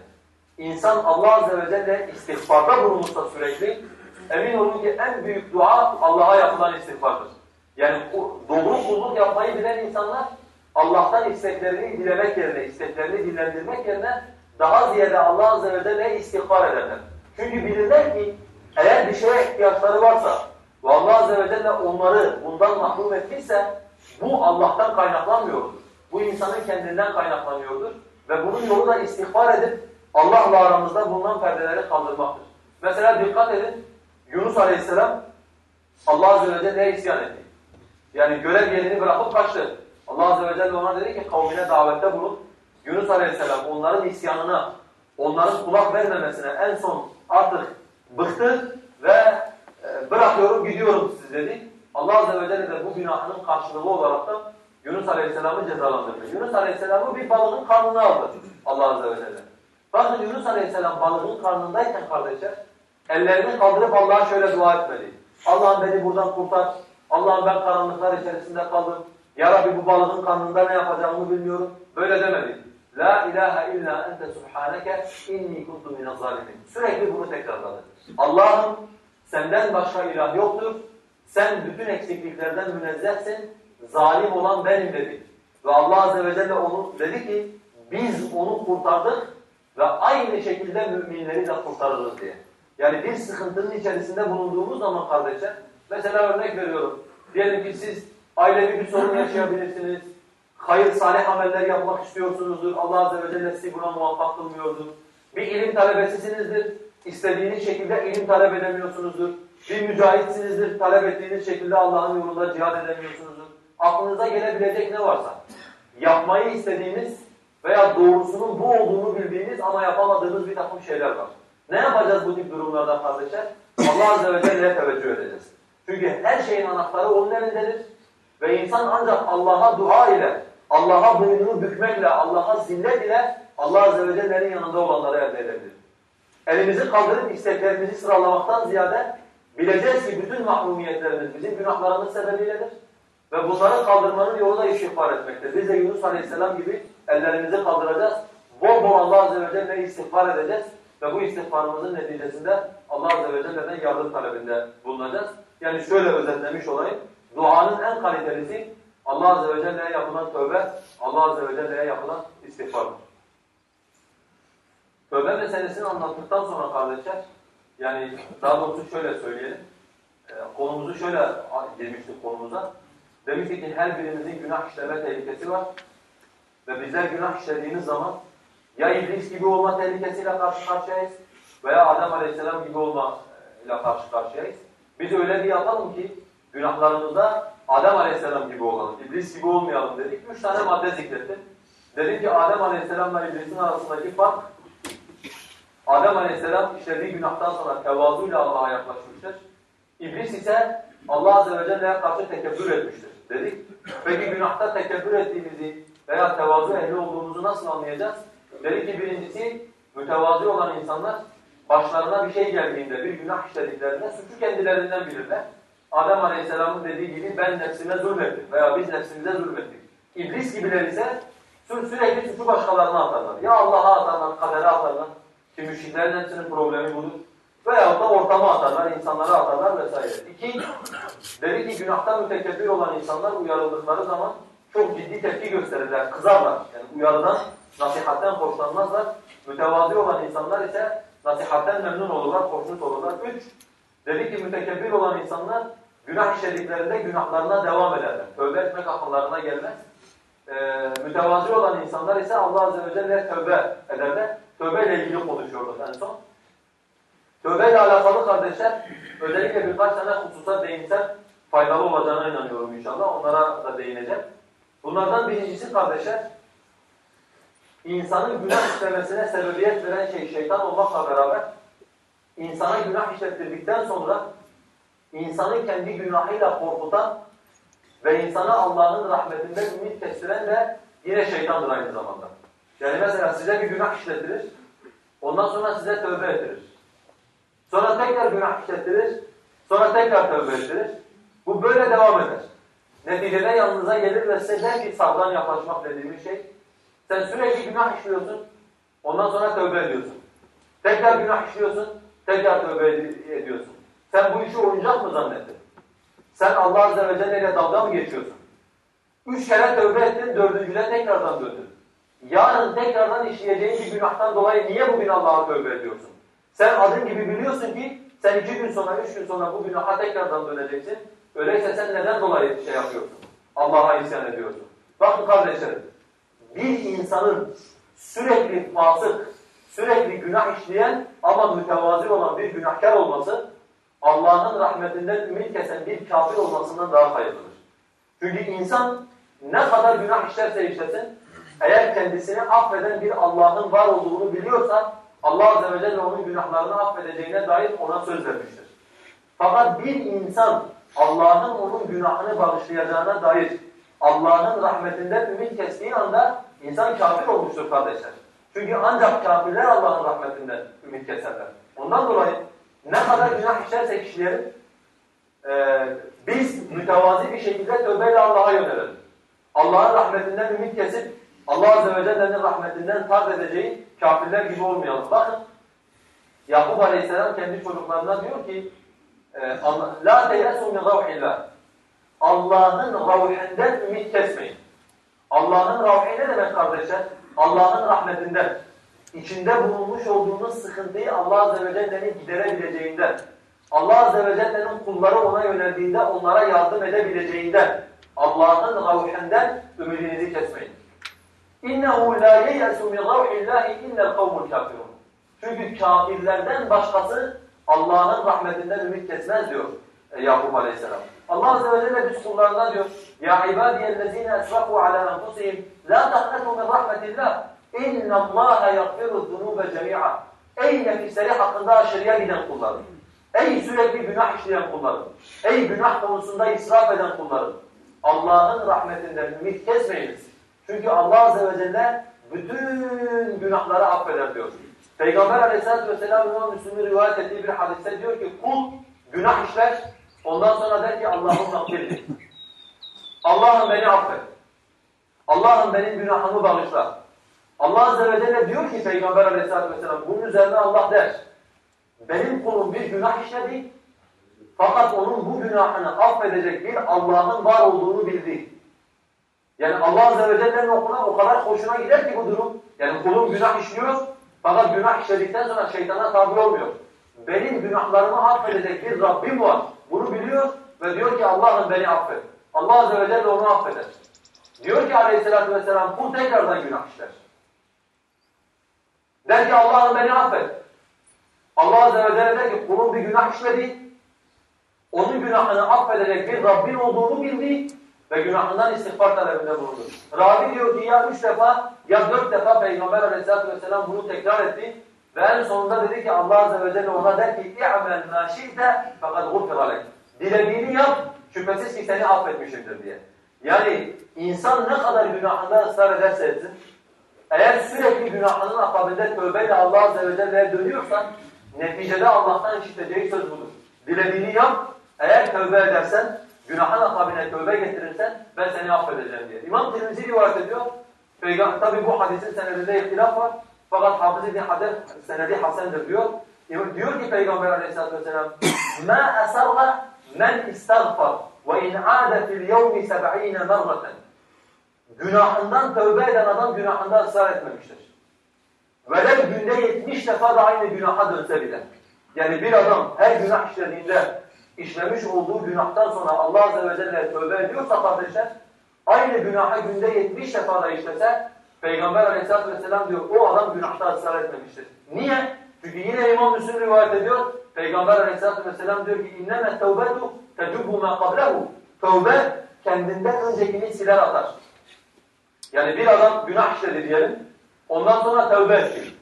A: insan Allah Azze ve Celle istiğfarda bulunursa sürekli emin olun ki en büyük dua Allah'a yapılan istiğfardır. Yani doğru kulluk yapmayı bilen insanlar Allah'tan isteklerini dilemek yerine, isteklerini dillendirmek yerine daha ziyade Allah Azze ve Celle'ye istiğfar ederler. Çünkü bilirler ki eğer bir şeye ihtiyaçları varsa ve Allah Azze ve Celle onları bundan mahrum etmişse bu Allah'tan kaynaklanmıyordur. Bu insanın kendinden kaynaklanıyordur. Ve bunun yolu da istiğfar edip Allah'la aramızda bulunan perdeleri kaldırmaktır. Mesela dikkat edin Yunus Aleyhisselam Allah Azze ve Celle'ye isyan etti. Yani görev yerini bırakıp kaçtı. Allah Azze ve Celle ona dedi ki kavmine davette bulun. Yunus Aleyhisselam onların isyanına onların kulak vermemesine en son artık bıktı ve e, bırakıyorum gidiyorum siz dedi. Allah Azze ve Celle de bu günahının karşılığı olarak da Yunus Aleyhisselam'ı cezalandırdı. Yunus Aleyhisselam'ı bir balığın karnına aldı Allah Azze ve Celle. Bakın Yunus Aleyhisselam balığın karnındayken kardeşler ellerini kaldırıp Allah'a şöyle dua etmedi. Allah'ım beni buradan kurtar. Allah'ım ben karanlıklar içerisinde kaldım. Ya Rabbi bu balığın karnında ne yapacağımı bilmiyorum. Böyle demedi. La ilahe illa ente subhaneke inni kuntu minez zalimin. Sürekli bunu tekrarladı. Allah'ım senden başka ilah yoktur. Sen bütün eksikliklerden münezzehsin. Zalim olan benim dedi. Ve Allah Azze ve Celle onu dedi ki biz onu kurtardık ve aynı şekilde müminleri de kurtarırız diye. Yani bir sıkıntının içerisinde bulunduğumuz zaman kardeşler, mesela örnek veriyorum. Diyelim ki siz ailevi bir sorun yaşayabilirsiniz. Hayır, salih ameller yapmak istiyorsunuzdur. Allah Azze ve Celle sizi buna muvaffak kılmıyordur. Bir ilim talebesisinizdir. İstediğiniz şekilde ilim talep edemiyorsunuzdur. Bir mücahitsinizdir. Talep ettiğiniz şekilde Allah'ın yolunda cihad edemiyorsunuzdur. Aklınıza gelebilecek ne varsa. Yapmayı istediğiniz veya doğrusunun bu olduğunu bildiğiniz ama yapamadığınız bir takım şeyler var. Ne yapacağız bu tip durumlarda kardeşler? Allah Azze ve Celle'ye teveccüh edeceğiz. Çünkü her şeyin anahtarı onun elindedir. Ve insan ancak Allah'a dua ile, Allah'a boynunu bükmekle, Allah'a zillet ile Allah Azze ve Celle'nin yanında olanları elde edebilir. Elimizi kaldırıp isteklerimizi sıralamaktan ziyade bileceğiz ki bütün mahrumiyetlerimiz bizim günahlarımız sebebiyledir. Ve bunları kaldırmanın yolu da istiğfar etmektir. Biz de Yunus Aleyhisselam gibi ellerimizi kaldıracağız. Bol bol Allah Azze ve Celle'ye istiğfar edeceğiz. Ve bu istiğfarımızın neticesinde Allah Azze ve Celle'den yardım talebinde bulunacağız. Yani şöyle özetlemiş olayım. Duanın en kalitelisi Allah Azze ve Celle'ye yapılan tövbe, Allah Azze ve Celle'ye yapılan istiğfardır. Tövbe meselesini anlattıktan sonra kardeşler, yani daha doğrusu şöyle söyleyelim. E, konumuzu şöyle girmiştik konumuza. Demiştik ki her birimizin günah işleme tehlikesi var. Ve bizler günah işlediğimiz zaman ya iblis gibi olma tehlikesiyle karşı karşıyayız veya Adem Aleyhisselam gibi olma ile karşı karşıyayız. Biz öyle bir yapalım ki günahlarımızda Adem Aleyhisselam gibi olalım, iblis gibi olmayalım dedik. Üç tane madde zikrettim. Dedim ki Adem Aleyhisselamla iblisin arasındaki fark Adem Aleyhisselam işlediği günahtan sonra tevazuyla Allah'a yaklaşmıştır. İblis ise Allah Azze ve Celle'ye karşı tekebbür etmiştir dedik. Peki günahta tekebbür ettiğimizi veya tevazu ehli olduğumuzu nasıl anlayacağız? Dedik ki birincisi mütevazi olan insanlar başlarına bir şey geldiğinde, bir günah işlediklerinde suçu kendilerinden bilirler. Adem Aleyhisselam'ın dediği gibi ben nefsime zulmettim veya biz nefsimize zulmettik. İblis gibiler ise sürekli suçu başkalarına atarlar. Ya Allah'a atarlar, kadere atarlar. Ki müşriklerin hepsinin problemi budur. Veyahut da ortama atarlar, insanlara atarlar vesaire. İki, dedi ki günahtan mütekebbir olan insanlar uyarıldıkları zaman çok ciddi tepki gösterirler, kızarlar. Yani uyarıdan, nasihatten hoşlanmazlar. Mütevazi olan insanlar ise nasihatten memnun olurlar, hoşnut olurlar. Üç, dedi ki mütekebbir olan insanlar günah işlediklerinde günahlarına devam ederler. Tövbe etmek akıllarına gelmez. Ee, mütevazi olan insanlar ise Allah Azze ve Celle tövbe ederler. Tövbe ile ilgili konuşuyorduk en son. Tövbe ile alakalı kardeşler, özellikle birkaç tane hususa değinsem faydalı olacağına inanıyorum inşallah. Onlara da değineceğim. Bunlardan birincisi kardeşler, insanın günah işlemesine sebebiyet veren şey şeytan olmakla beraber, insana günah işlettirdikten sonra insanı kendi günahıyla korkutan ve insana Allah'ın rahmetinden ümit kestiren de yine şeytandır aynı zamanda. Yani mesela size bir günah işletilir, ondan sonra size tövbe ettirir. Sonra tekrar günah işlettirir, sonra tekrar tövbe ettirir. Bu böyle devam eder. Neticede yanınıza gelir ve size der ki sabran yaklaşmak dediğimiz şey. Sen sürekli günah işliyorsun, ondan sonra tövbe ediyorsun. Tekrar günah işliyorsun, tekrar tövbe ediyorsun. Sen bu işi oyuncak mı zannettin? Sen Allah Azze ve Celle ile dalga mı geçiyorsun? Üç kere tövbe ettin, dördüncüde tekrardan döndün. Yarın tekrardan işleyeceğin bir günahtan dolayı niye bugün Allah'a tövbe ediyorsun? Sen adın gibi biliyorsun ki sen iki gün sonra, üç gün sonra bu günaha tekrardan döneceksin. Öyleyse sen neden dolayı şey yapıyorsun? Allah'a isyan ediyorsun. Bakın kardeşlerim, bir insanın sürekli fasık, sürekli günah işleyen ama mütevazi olan bir günahkar olması, Allah'ın rahmetinden ümit kesen bir kafir olmasından daha hayırlıdır. Çünkü insan ne kadar günah işlerse işlesin, eğer kendisini affeden bir Allah'ın var olduğunu biliyorsa, Allah Azze ve Celle onun günahlarını affedeceğine dair ona söz vermiştir. Fakat bir insan Allah'ın onun günahını bağışlayacağına dair Allah'ın rahmetinden ümit kestiği anda insan kafir olmuştur kardeşler. Çünkü ancak kafirler Allah'ın rahmetinden ümit keserler. Ondan dolayı ne kadar günah işlerse kişilerin e, biz mütevazi bir şekilde tövbeyle Allah'a yönelelim. Allah'ın rahmetinden ümit kesip Allah Azze ve Celle'nin rahmetinden tard edeceği kafirler gibi olmayalım. Bakın Yakup Aleyhisselam kendi çocuklarına diyor ki La teyesu min ravhillah Allah'ın ravhinden ümit kesmeyin. Allah'ın ravhi ne demek kardeşler? Allah'ın rahmetinden, içinde bulunmuş olduğunuz sıkıntıyı Allah Azze ve Celle'nin giderebileceğinden, Allah Azze ve Celle'nin kulları ona yöneldiğinde onlara yardım edebileceğinden, Allah'ın ravhinden ümidinizi kesmeyin. İnnehu la yeyesu min ravhillahi innel kavmul kafirun. Çünkü kafirlerden başkası Allah'ın rahmetinden ümit kesmez diyor e, Yakup Aleyhisselam. Allah Azze ve Celle biz kullarına diyor Ya ibadiyellezine esrafu ala enfusihim la tahnetu min rahmetillah inna Allah yaghfiru zunuba cemi'a. Ey nefisleri hakkında aşırıya giden kullarım. Ey sürekli günah işleyen kullarım. Ey günah konusunda israf eden kullarım. Allah'ın rahmetinden ümit kesmeyiniz. Çünkü Allah Azze ve Celle bütün günahları affeder diyor. Peygamber Aleyhisselatü vesselam İmam Müslüm'ün rivayet ettiği bir hadiste diyor ki kul günah işler ondan sonra der ki Allah'ım affedin. Allah'ım beni affet. Allah'ım benim günahımı bağışla. Allah Azze ve Celle diyor ki Peygamber Aleyhisselatü vesselam bunun üzerine Allah der. Benim kulum bir günah işledi fakat onun bu günahını affedecek bir Allah'ın var olduğunu bildi. Yani Allah Azze ve Celle'nin okuna o kadar hoşuna gider ki bu durum. Yani kulum günah işliyor fakat günah işledikten sonra şeytana tabi olmuyor. Benim günahlarımı affedecek bir Rabbim var. Bunu biliyor ve diyor ki Allah'ım beni affet. Allah Azze ve Celle onu affeder. Diyor ki aleyhissalatü vesselam kul tekrardan günah işler. Der ki Allah'ım beni affet. Allah Azze ve Celle der ki kulun bir günah işledi. Onun günahını affedecek bir Rabbin olduğunu bildi ve günahından istiğfar talebinde bulundu. Rabi diyor ki ya üç defa ya dört defa Peygamber aleyhissalatü vesselam bunu tekrar etti. Ve en sonunda dedi ki Allah azze ve celle ona der ki اِعْمَلْ مَا شِئْتَ فَقَدْ غُفِرَ لَكَ Dilediğini yap, şüphesiz ki seni affetmişimdir diye. Yani insan ne kadar günahında ısrar ederse etsin, eğer sürekli günahının akabinde tövbeyle Allah azze ve celle'ye dönüyorsan, neticede Allah'tan işiteceği söz budur. Dilediğini yap, eğer tövbe edersen, günahın akabine tövbe getirirsen ben seni affedeceğim diye. İmam Tirmizi rivayet ediyor. Peygamber tabi bu hadisin senedinde ihtilaf var. Fakat Hafız İbn Hacer senedi hasendir diyor. Diyor ki Peygamber Aleyhisselatü vesselam مَا أَسَرَّ مَنْ اِسْتَغْفَرْ وَاِنْ عَادَ فِي الْيَوْمِ سَبْعِينَ مَرَّةً Günahından tövbe eden adam günahında ısrar etmemiştir. Velev günde 70 defa da aynı günaha dönse bile. Yani bir adam her günah işlediğinde işlemiş olduğu günahtan sonra Allah Azze ve Celle tövbe ediyorsa kardeşler, aynı günaha günde 70 defa da işlese, Peygamber Aleyhisselatü Vesselam diyor, o adam günahta ısrar etmemiştir. Niye? Çünkü yine İmam Müslim rivayet ediyor, Peygamber Aleyhisselatü Vesselam diyor ki, اِنَّمَا التَّوْبَةُ تَجُبُّ مَا قَبْلَهُ Tövbe kendinden öncekini siler atar. Yani bir adam günah işledi diyelim, ondan sonra tövbe etti.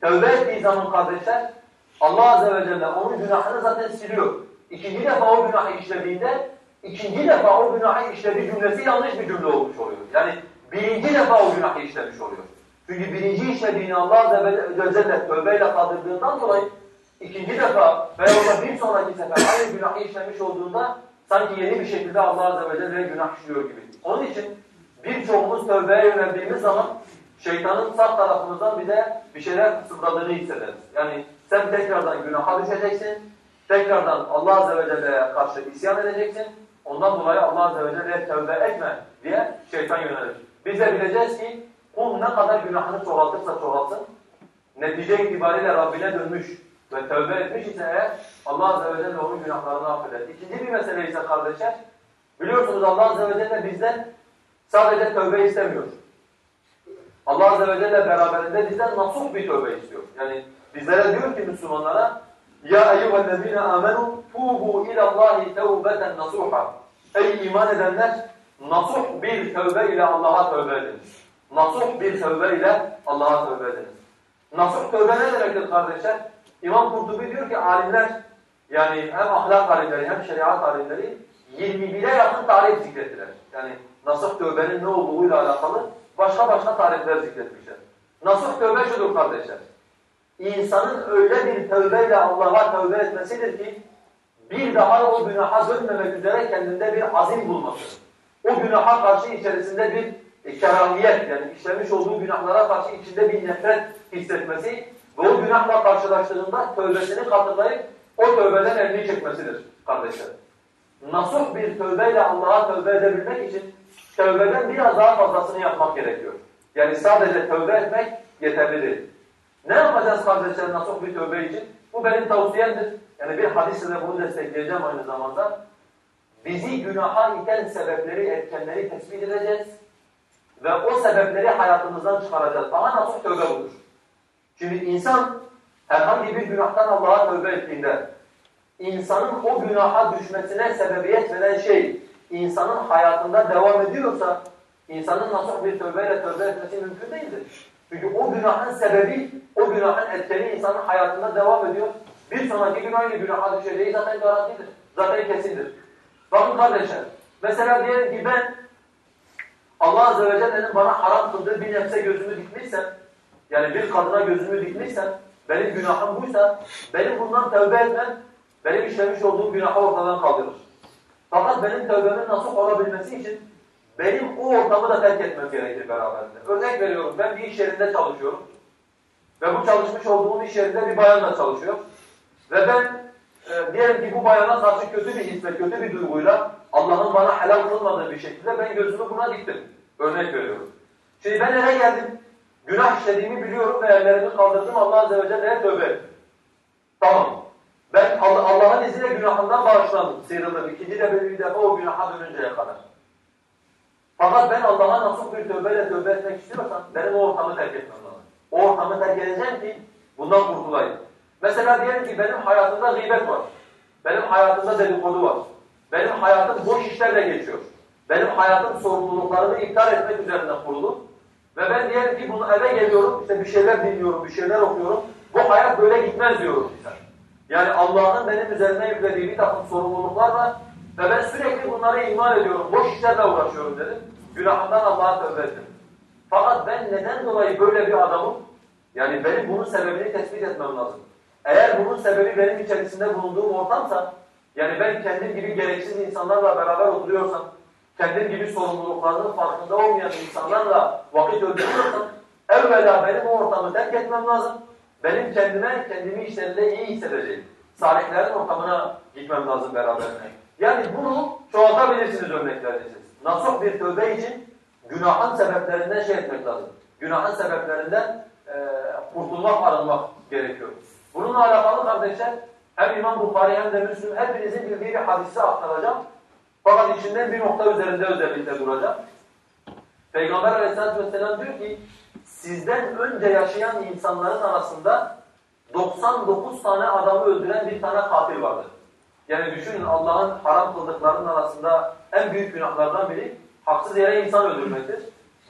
A: Tövbe ettiği zaman kardeşler, Allah Azze ve Celle onun günahını zaten siliyor. İkinci defa o günahı işlediğinde, ikinci defa o günahı işlediği cümlesi yanlış bir cümle olmuş oluyor. Yani birinci defa o günahı işlemiş oluyor. Çünkü birinci işlediğini Allah Azze ve Celle tövbeyle kaldırdığından dolayı ikinci defa veya bir sonraki sefer aynı günahı işlemiş olduğunda sanki yeni bir şekilde Allah Azze ve Celle'ye günah işliyor gibi. Onun için birçoğumuz tövbeye yöneldiğimiz zaman şeytanın sağ tarafımızdan bize bir şeyler fısıldadığını hissederiz. Yani sen tekrardan günaha düşeceksin, tekrardan Allah Azze ve Celle'ye karşı isyan edeceksin. Ondan dolayı Allah Azze ve Celle'ye tövbe etme diye şeytan yönelir. Biz de bileceğiz ki kul ne kadar günahını çoğaltırsa çoğaltsın, netice itibariyle Rabbine dönmüş ve tövbe etmiş ise eğer Allah Azze ve Celle onun günahlarını affeder. İkinci bir mesele ise kardeşler, biliyorsunuz Allah Azze ve Celle bizden sadece tövbe istemiyor. Allah Azze ve Celle beraberinde bizden nasuh bir tövbe istiyor. Yani bizlere diyor ki Müslümanlara ya eyyühellezine amenu tubu ilallahi tevbeten nasuha. Ey iman edenler nasuh bir tövbe ile Allah'a tövbe ediniz. Nasuh bir tövbe ile Allah'a tövbe ediniz. Nasuh tövbe ne demektir kardeşler? İmam Kurtubi diyor ki alimler yani hem ahlak alimleri hem şeriat alimleri 21'e yakın tarih zikrettiler. Yani nasuh tövbenin ne olduğuyla alakalı başka başka tarifler zikretmişler. Nasuh tövbe şudur kardeşler. İnsanın öyle bir tövbeyle Allah'a tövbe etmesidir ki bir daha o günaha dönmemek üzere kendinde bir azim bulması. O günaha karşı içerisinde bir e, kerahiyet yani işlemiş olduğu günahlara karşı içinde bir nefret hissetmesi ve o günahla karşılaştığında tövbesini hatırlayıp o tövbeden elini çekmesidir kardeşler. Nasuh bir tövbeyle Allah'a tövbe edebilmek için tövbeden biraz daha fazlasını yapmak gerekiyor. Yani sadece tövbe etmek yeterli değil. Ne yapacağız kardeşler nasuh bir tövbe için? Bu benim tavsiyemdir. Yani bir hadisle bunu destekleyeceğim aynı zamanda. Bizi günaha iten sebepleri, etkenleri tespit edeceğiz. Ve o sebepleri hayatımızdan çıkaracağız. Ama nasıl tövbe budur. Şimdi insan herhangi bir günahtan Allah'a tövbe ettiğinde insanın o günaha düşmesine sebebiyet veren şey insanın hayatında devam ediyorsa insanın nasıl bir tövbeyle tövbe etmesi mümkün değildir. Çünkü o günahın sebebi, o günahın etkeni insanın hayatında devam ediyor. Bir sonraki gün aynı günaha düşeceği zaten garantidir. Zaten kesindir. Bakın kardeşler, mesela diyelim ki ben Allah Azze ve Celle'nin bana haram kıldığı bir nefse gözümü dikmişsem, yani bir kadına gözümü dikmişsem, benim günahım buysa, benim bundan tövbe etmem, benim işlemiş olduğum günahı ortadan kaldırır. Fakat benim tövbemin nasıl olabilmesi için benim o ortamı da terk etmem gerekir beraberinde. Örnek veriyorum, ben bir iş yerinde çalışıyorum. Ve bu çalışmış olduğum iş yerinde bir bayanla çalışıyor. Ve ben e, diyelim ki bu bayana karşı kötü bir his ve kötü bir duyguyla Allah'ın bana helal kılmadığı bir şekilde ben gözümü buna diktim. Örnek veriyorum. Şimdi ben eve geldim. Günah işlediğimi biliyorum ve ellerimi kaldırdım. Allah Azze ve Celle'ye tövbe. Tamam. Ben Allah'ın izniyle günahından bağışlandım, sıyrıldım. İkinci de bir defa o günaha dönünceye kadar. Fakat ben Allah'a nasıl bir tövbeyle tövbe etmek istiyorsam benim o ortamı terk etmem lazım. O ortamı terk edeceğim ki bundan kurtulayım. Mesela diyelim ki benim hayatımda gıybet var. Benim hayatımda dedikodu var. Benim hayatım boş işlerle geçiyor. Benim hayatım sorumluluklarımı iptal etmek üzerinden kurulu. Ve ben diyelim ki bunu eve geliyorum, işte bir şeyler dinliyorum, bir şeyler okuyorum. Bu hayat böyle gitmez diyorum bize. Yani Allah'ın benim üzerine yüklediği bir takım sorumluluklar var. Ve ben sürekli bunları iman ediyorum, boş işlerle uğraşıyorum dedim. Günahından Allah'a tövbe ettim. Fakat ben neden dolayı böyle bir adamım? Yani benim bunun sebebini tespit etmem lazım. Eğer bunun sebebi benim içerisinde bulunduğum ortamsa, yani ben kendim gibi gereksiz insanlarla beraber oturuyorsam, kendim gibi sorumluluklarının farkında olmayan insanlarla vakit öldürüyorsam, evvela benim o ortamı terk etmem lazım. Benim kendime, kendimi işlerinde iyi hissedeceğim. Salihlerin ortamına gitmem lazım beraberine. Yani bunu çoğaltabilirsiniz örneklerini siz. Bir tövbe için günahın sebeplerinden şey etmek lazım. Günahın sebeplerinden e, kurtulmak, arınmak gerekiyor. Bununla alakalı kardeşler hem İmam Bukhari hem de Müslüm hepinizin bildiği bir hadisi aktaracağım. Fakat içinden bir nokta üzerinde özellikle duracağım. Peygamber aleyhissalatü vesselam diyor ki sizden önce yaşayan insanların arasında 99 tane adamı öldüren bir tane katil vardır. Yani düşünün Allah'ın haram kıldıklarının arasında en büyük günahlardan biri haksız yere insan öldürmektir.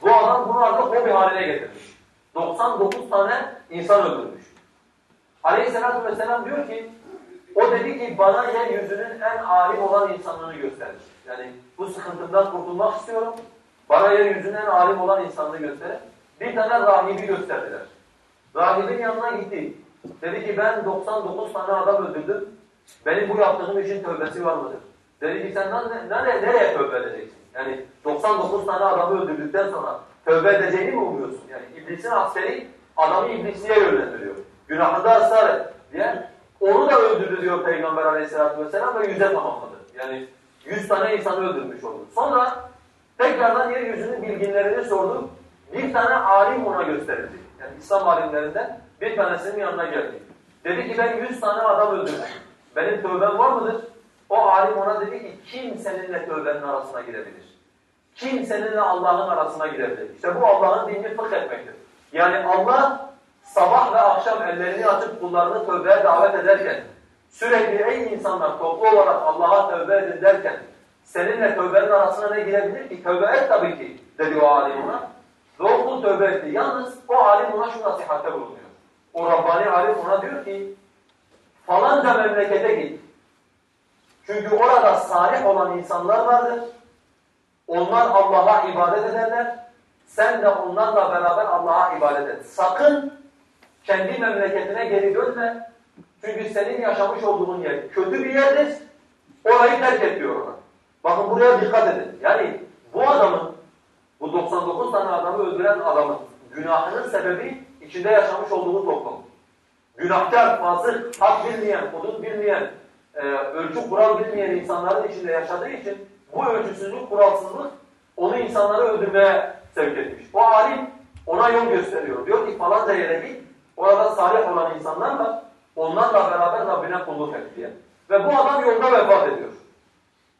A: Bu adam bunu artık hobi haline getirmiş. 99 tane insan öldürmüş. Aleyhisselatü vesselam diyor ki, o dedi ki bana yeryüzünün en alim olan insanlığını gösterir. Yani bu sıkıntımdan kurtulmak istiyorum. Bana yeryüzünün en alim olan insanlığı gösterir. Bir tane rahibi gösterdiler. Rahibin yanına gitti. Dedi ki ben 99 tane adam öldürdüm. Benim bu yaptığım için tövbesi var mıdır? Dedi ki sen nereye, nereye tövbe edeceksin? Yani 99 tane adamı öldürdükten sonra tövbe edeceğini mi umuyorsun? Yani iblisin askeri adamı iblisliğe yönlendiriyor. Günahında ısrar et diye. Onu da öldürdü diyor Peygamber aleyhissalatü vesselam ve yüze tamamladı. Yani yüz tane insanı öldürmüş oldu. Sonra tekrardan yeryüzünün bilginlerini sordu. Bir tane alim ona gösterildi. Yani İslam alimlerinden bir tanesinin yanına geldi. Dedi ki ben yüz tane adam öldürdüm. Benim tövbem var mıdır? O alim ona dedi ki kim seninle tövbenin arasına girebilir? Kim seninle Allah'ın arasına girebilir? İşte bu Allah'ın dinini fıkh etmektir. Yani Allah sabah ve akşam ellerini açıp kullarını tövbeye davet ederken, sürekli ey insanlar toplu olarak Allah'a tövbe edin derken, seninle tövbenin arasına ne girebilir ki? Tövbe et tabii ki dedi o alim ona. Ve o kul tövbe etti. Yalnız o alim ona şu nasihatte bulunuyor. o Rabbani alim ona diyor ki falanca memlekete git. Çünkü orada salih olan insanlar vardır. Onlar Allah'a ibadet ederler. Sen de onlarla beraber Allah'a ibadet et. Sakın kendi memleketine geri dönme. Çünkü senin yaşamış olduğun yer kötü bir yerdir. Orayı terk et diyor ona. Bakın buraya dikkat edin. Yani bu adamın, bu 99 tane adamı öldüren adamın günahının sebebi içinde yaşamış olduğu toplum. Günahkar, fasık, hak bilmeyen, hudut bilmeyen, e, ölçü kural bilmeyen insanların içinde yaşadığı için bu ölçüsüzlük, kuralsızlık onu insanları öldürmeye sevk etmiş. O alim ona yol gösteriyor. Diyor ki falanca yere git, orada salih olan insanlar var, onlarla beraber Rabbine kulluk et diye. Ve bu adam yolda vefat ediyor.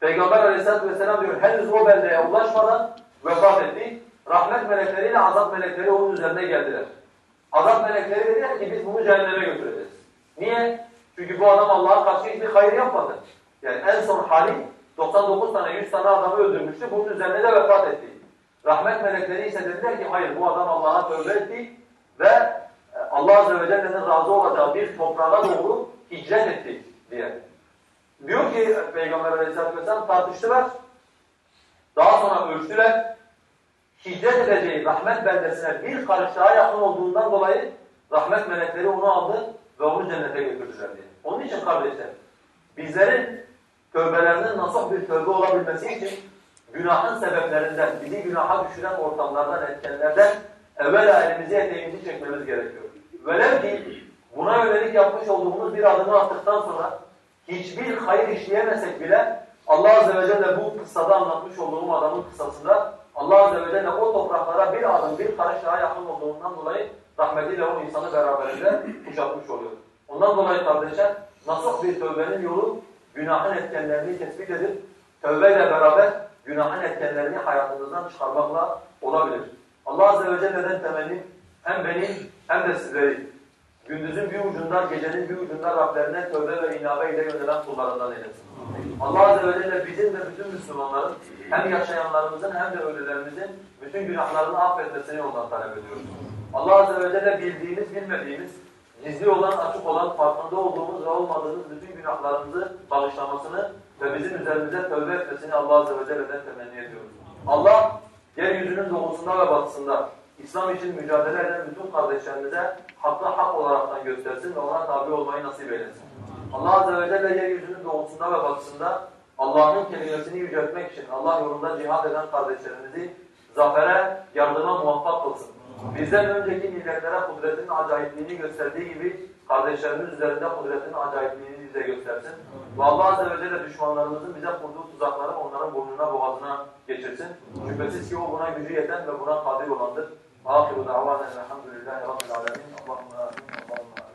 A: Peygamber aleyhissalatü vesselam diyor, henüz o beldeye ulaşmadan vefat etti. Rahmet melekleriyle azap melekleri onun üzerine geldiler. Azap melekleri dediler ki biz bunu cehenneme götüreceğiz. Niye? Çünkü bu adam Allah'a karşı hiçbir hayır yapmadı. Yani en son hali 99 tane 100 tane adamı öldürmüştü. Bunun üzerine de vefat etti. Rahmet melekleri ise dediler ki hayır bu adam Allah'a tövbe etti ve Allah Azze ve Celle'nin razı olacağı bir toprağa doğru hicret etti diye. Diyor ki Peygamber Aleyhisselatü Vesselam tartıştılar. Daha sonra ölçtüler. Hicret edeceği rahmet beldesine bir karış daha yakın olduğundan dolayı rahmet melekleri onu aldı ve onu cennete götürdüler diye. Onun için kardeşler, bizlerin tövbelerinin nasuh bir tövbe olabilmesi için günahın sebeplerinden, bizi günaha düşüren ortamlardan, etkenlerden evvela elimizi eteğimizi çekmemiz gerekiyor. Velev ki buna yönelik yapmış olduğumuz bir adımı attıktan sonra hiçbir hayır işleyemesek bile Allah Azze ve Celle bu kıssada anlatmış olduğum adamın kıssasında Allah Azze ve Celle o topraklara bir adım, bir karış daha yakın olduğundan dolayı rahmetiyle o insanı beraberinde kuşatmış oluyor. Ondan dolayı kardeşler, nasuh bir tövbenin yolu günahın etkenlerini tespit edip tövbeyle beraber günahın etkenlerini hayatınızdan çıkarmakla olabilir. Allah Azze ve Celle'den temennim hem benim hem de sizleri gündüzün bir ucundan, gecenin bir ucundan Rablerine tövbe ve inabe ile yönelen kullarından eylesin. Allah Azze ve Celle bizim de bütün Müslümanların hem yaşayanlarımızın hem de ölülerimizin bütün günahlarını affetmesini ondan talep ediyoruz. Allah Azze ve Celle bildiğimiz, bilmediğimiz, gizli olan, açık olan, farkında olduğumuz ve olmadığımız bütün günahlarımızı bağışlamasını ve bizim üzerimize tövbe etmesini Allah Azze ve Celle'den temenni ediyoruz. Allah yeryüzünün doğusunda ve batısında İslam için mücadele eden bütün kardeşlerimize hakkı hak olaraktan göstersin ve ona tabi olmayı nasip eylesin. Allah Azze ve Celle yeryüzünün doğusunda ve batısında Allah'ın kelimesini yüceltmek için Allah yolunda cihad eden kardeşlerimizi zafere, yardıma muvaffak kılsın. Bizden önceki milletlere kudretinin acayipliğini gösterdiği gibi kardeşlerimiz üzerinde kudretinin acayipliğini bize göstersin. Ve Allah Azze ve Celle düşmanlarımızın bize kurduğu tuzakları onların burnuna boğazına geçirsin. Şüphesiz ki o buna gücü yeten ve buna kadir olandır. وآخر دعوانا الحمد لله رب العالمين اللهم آمين اللهم آمين.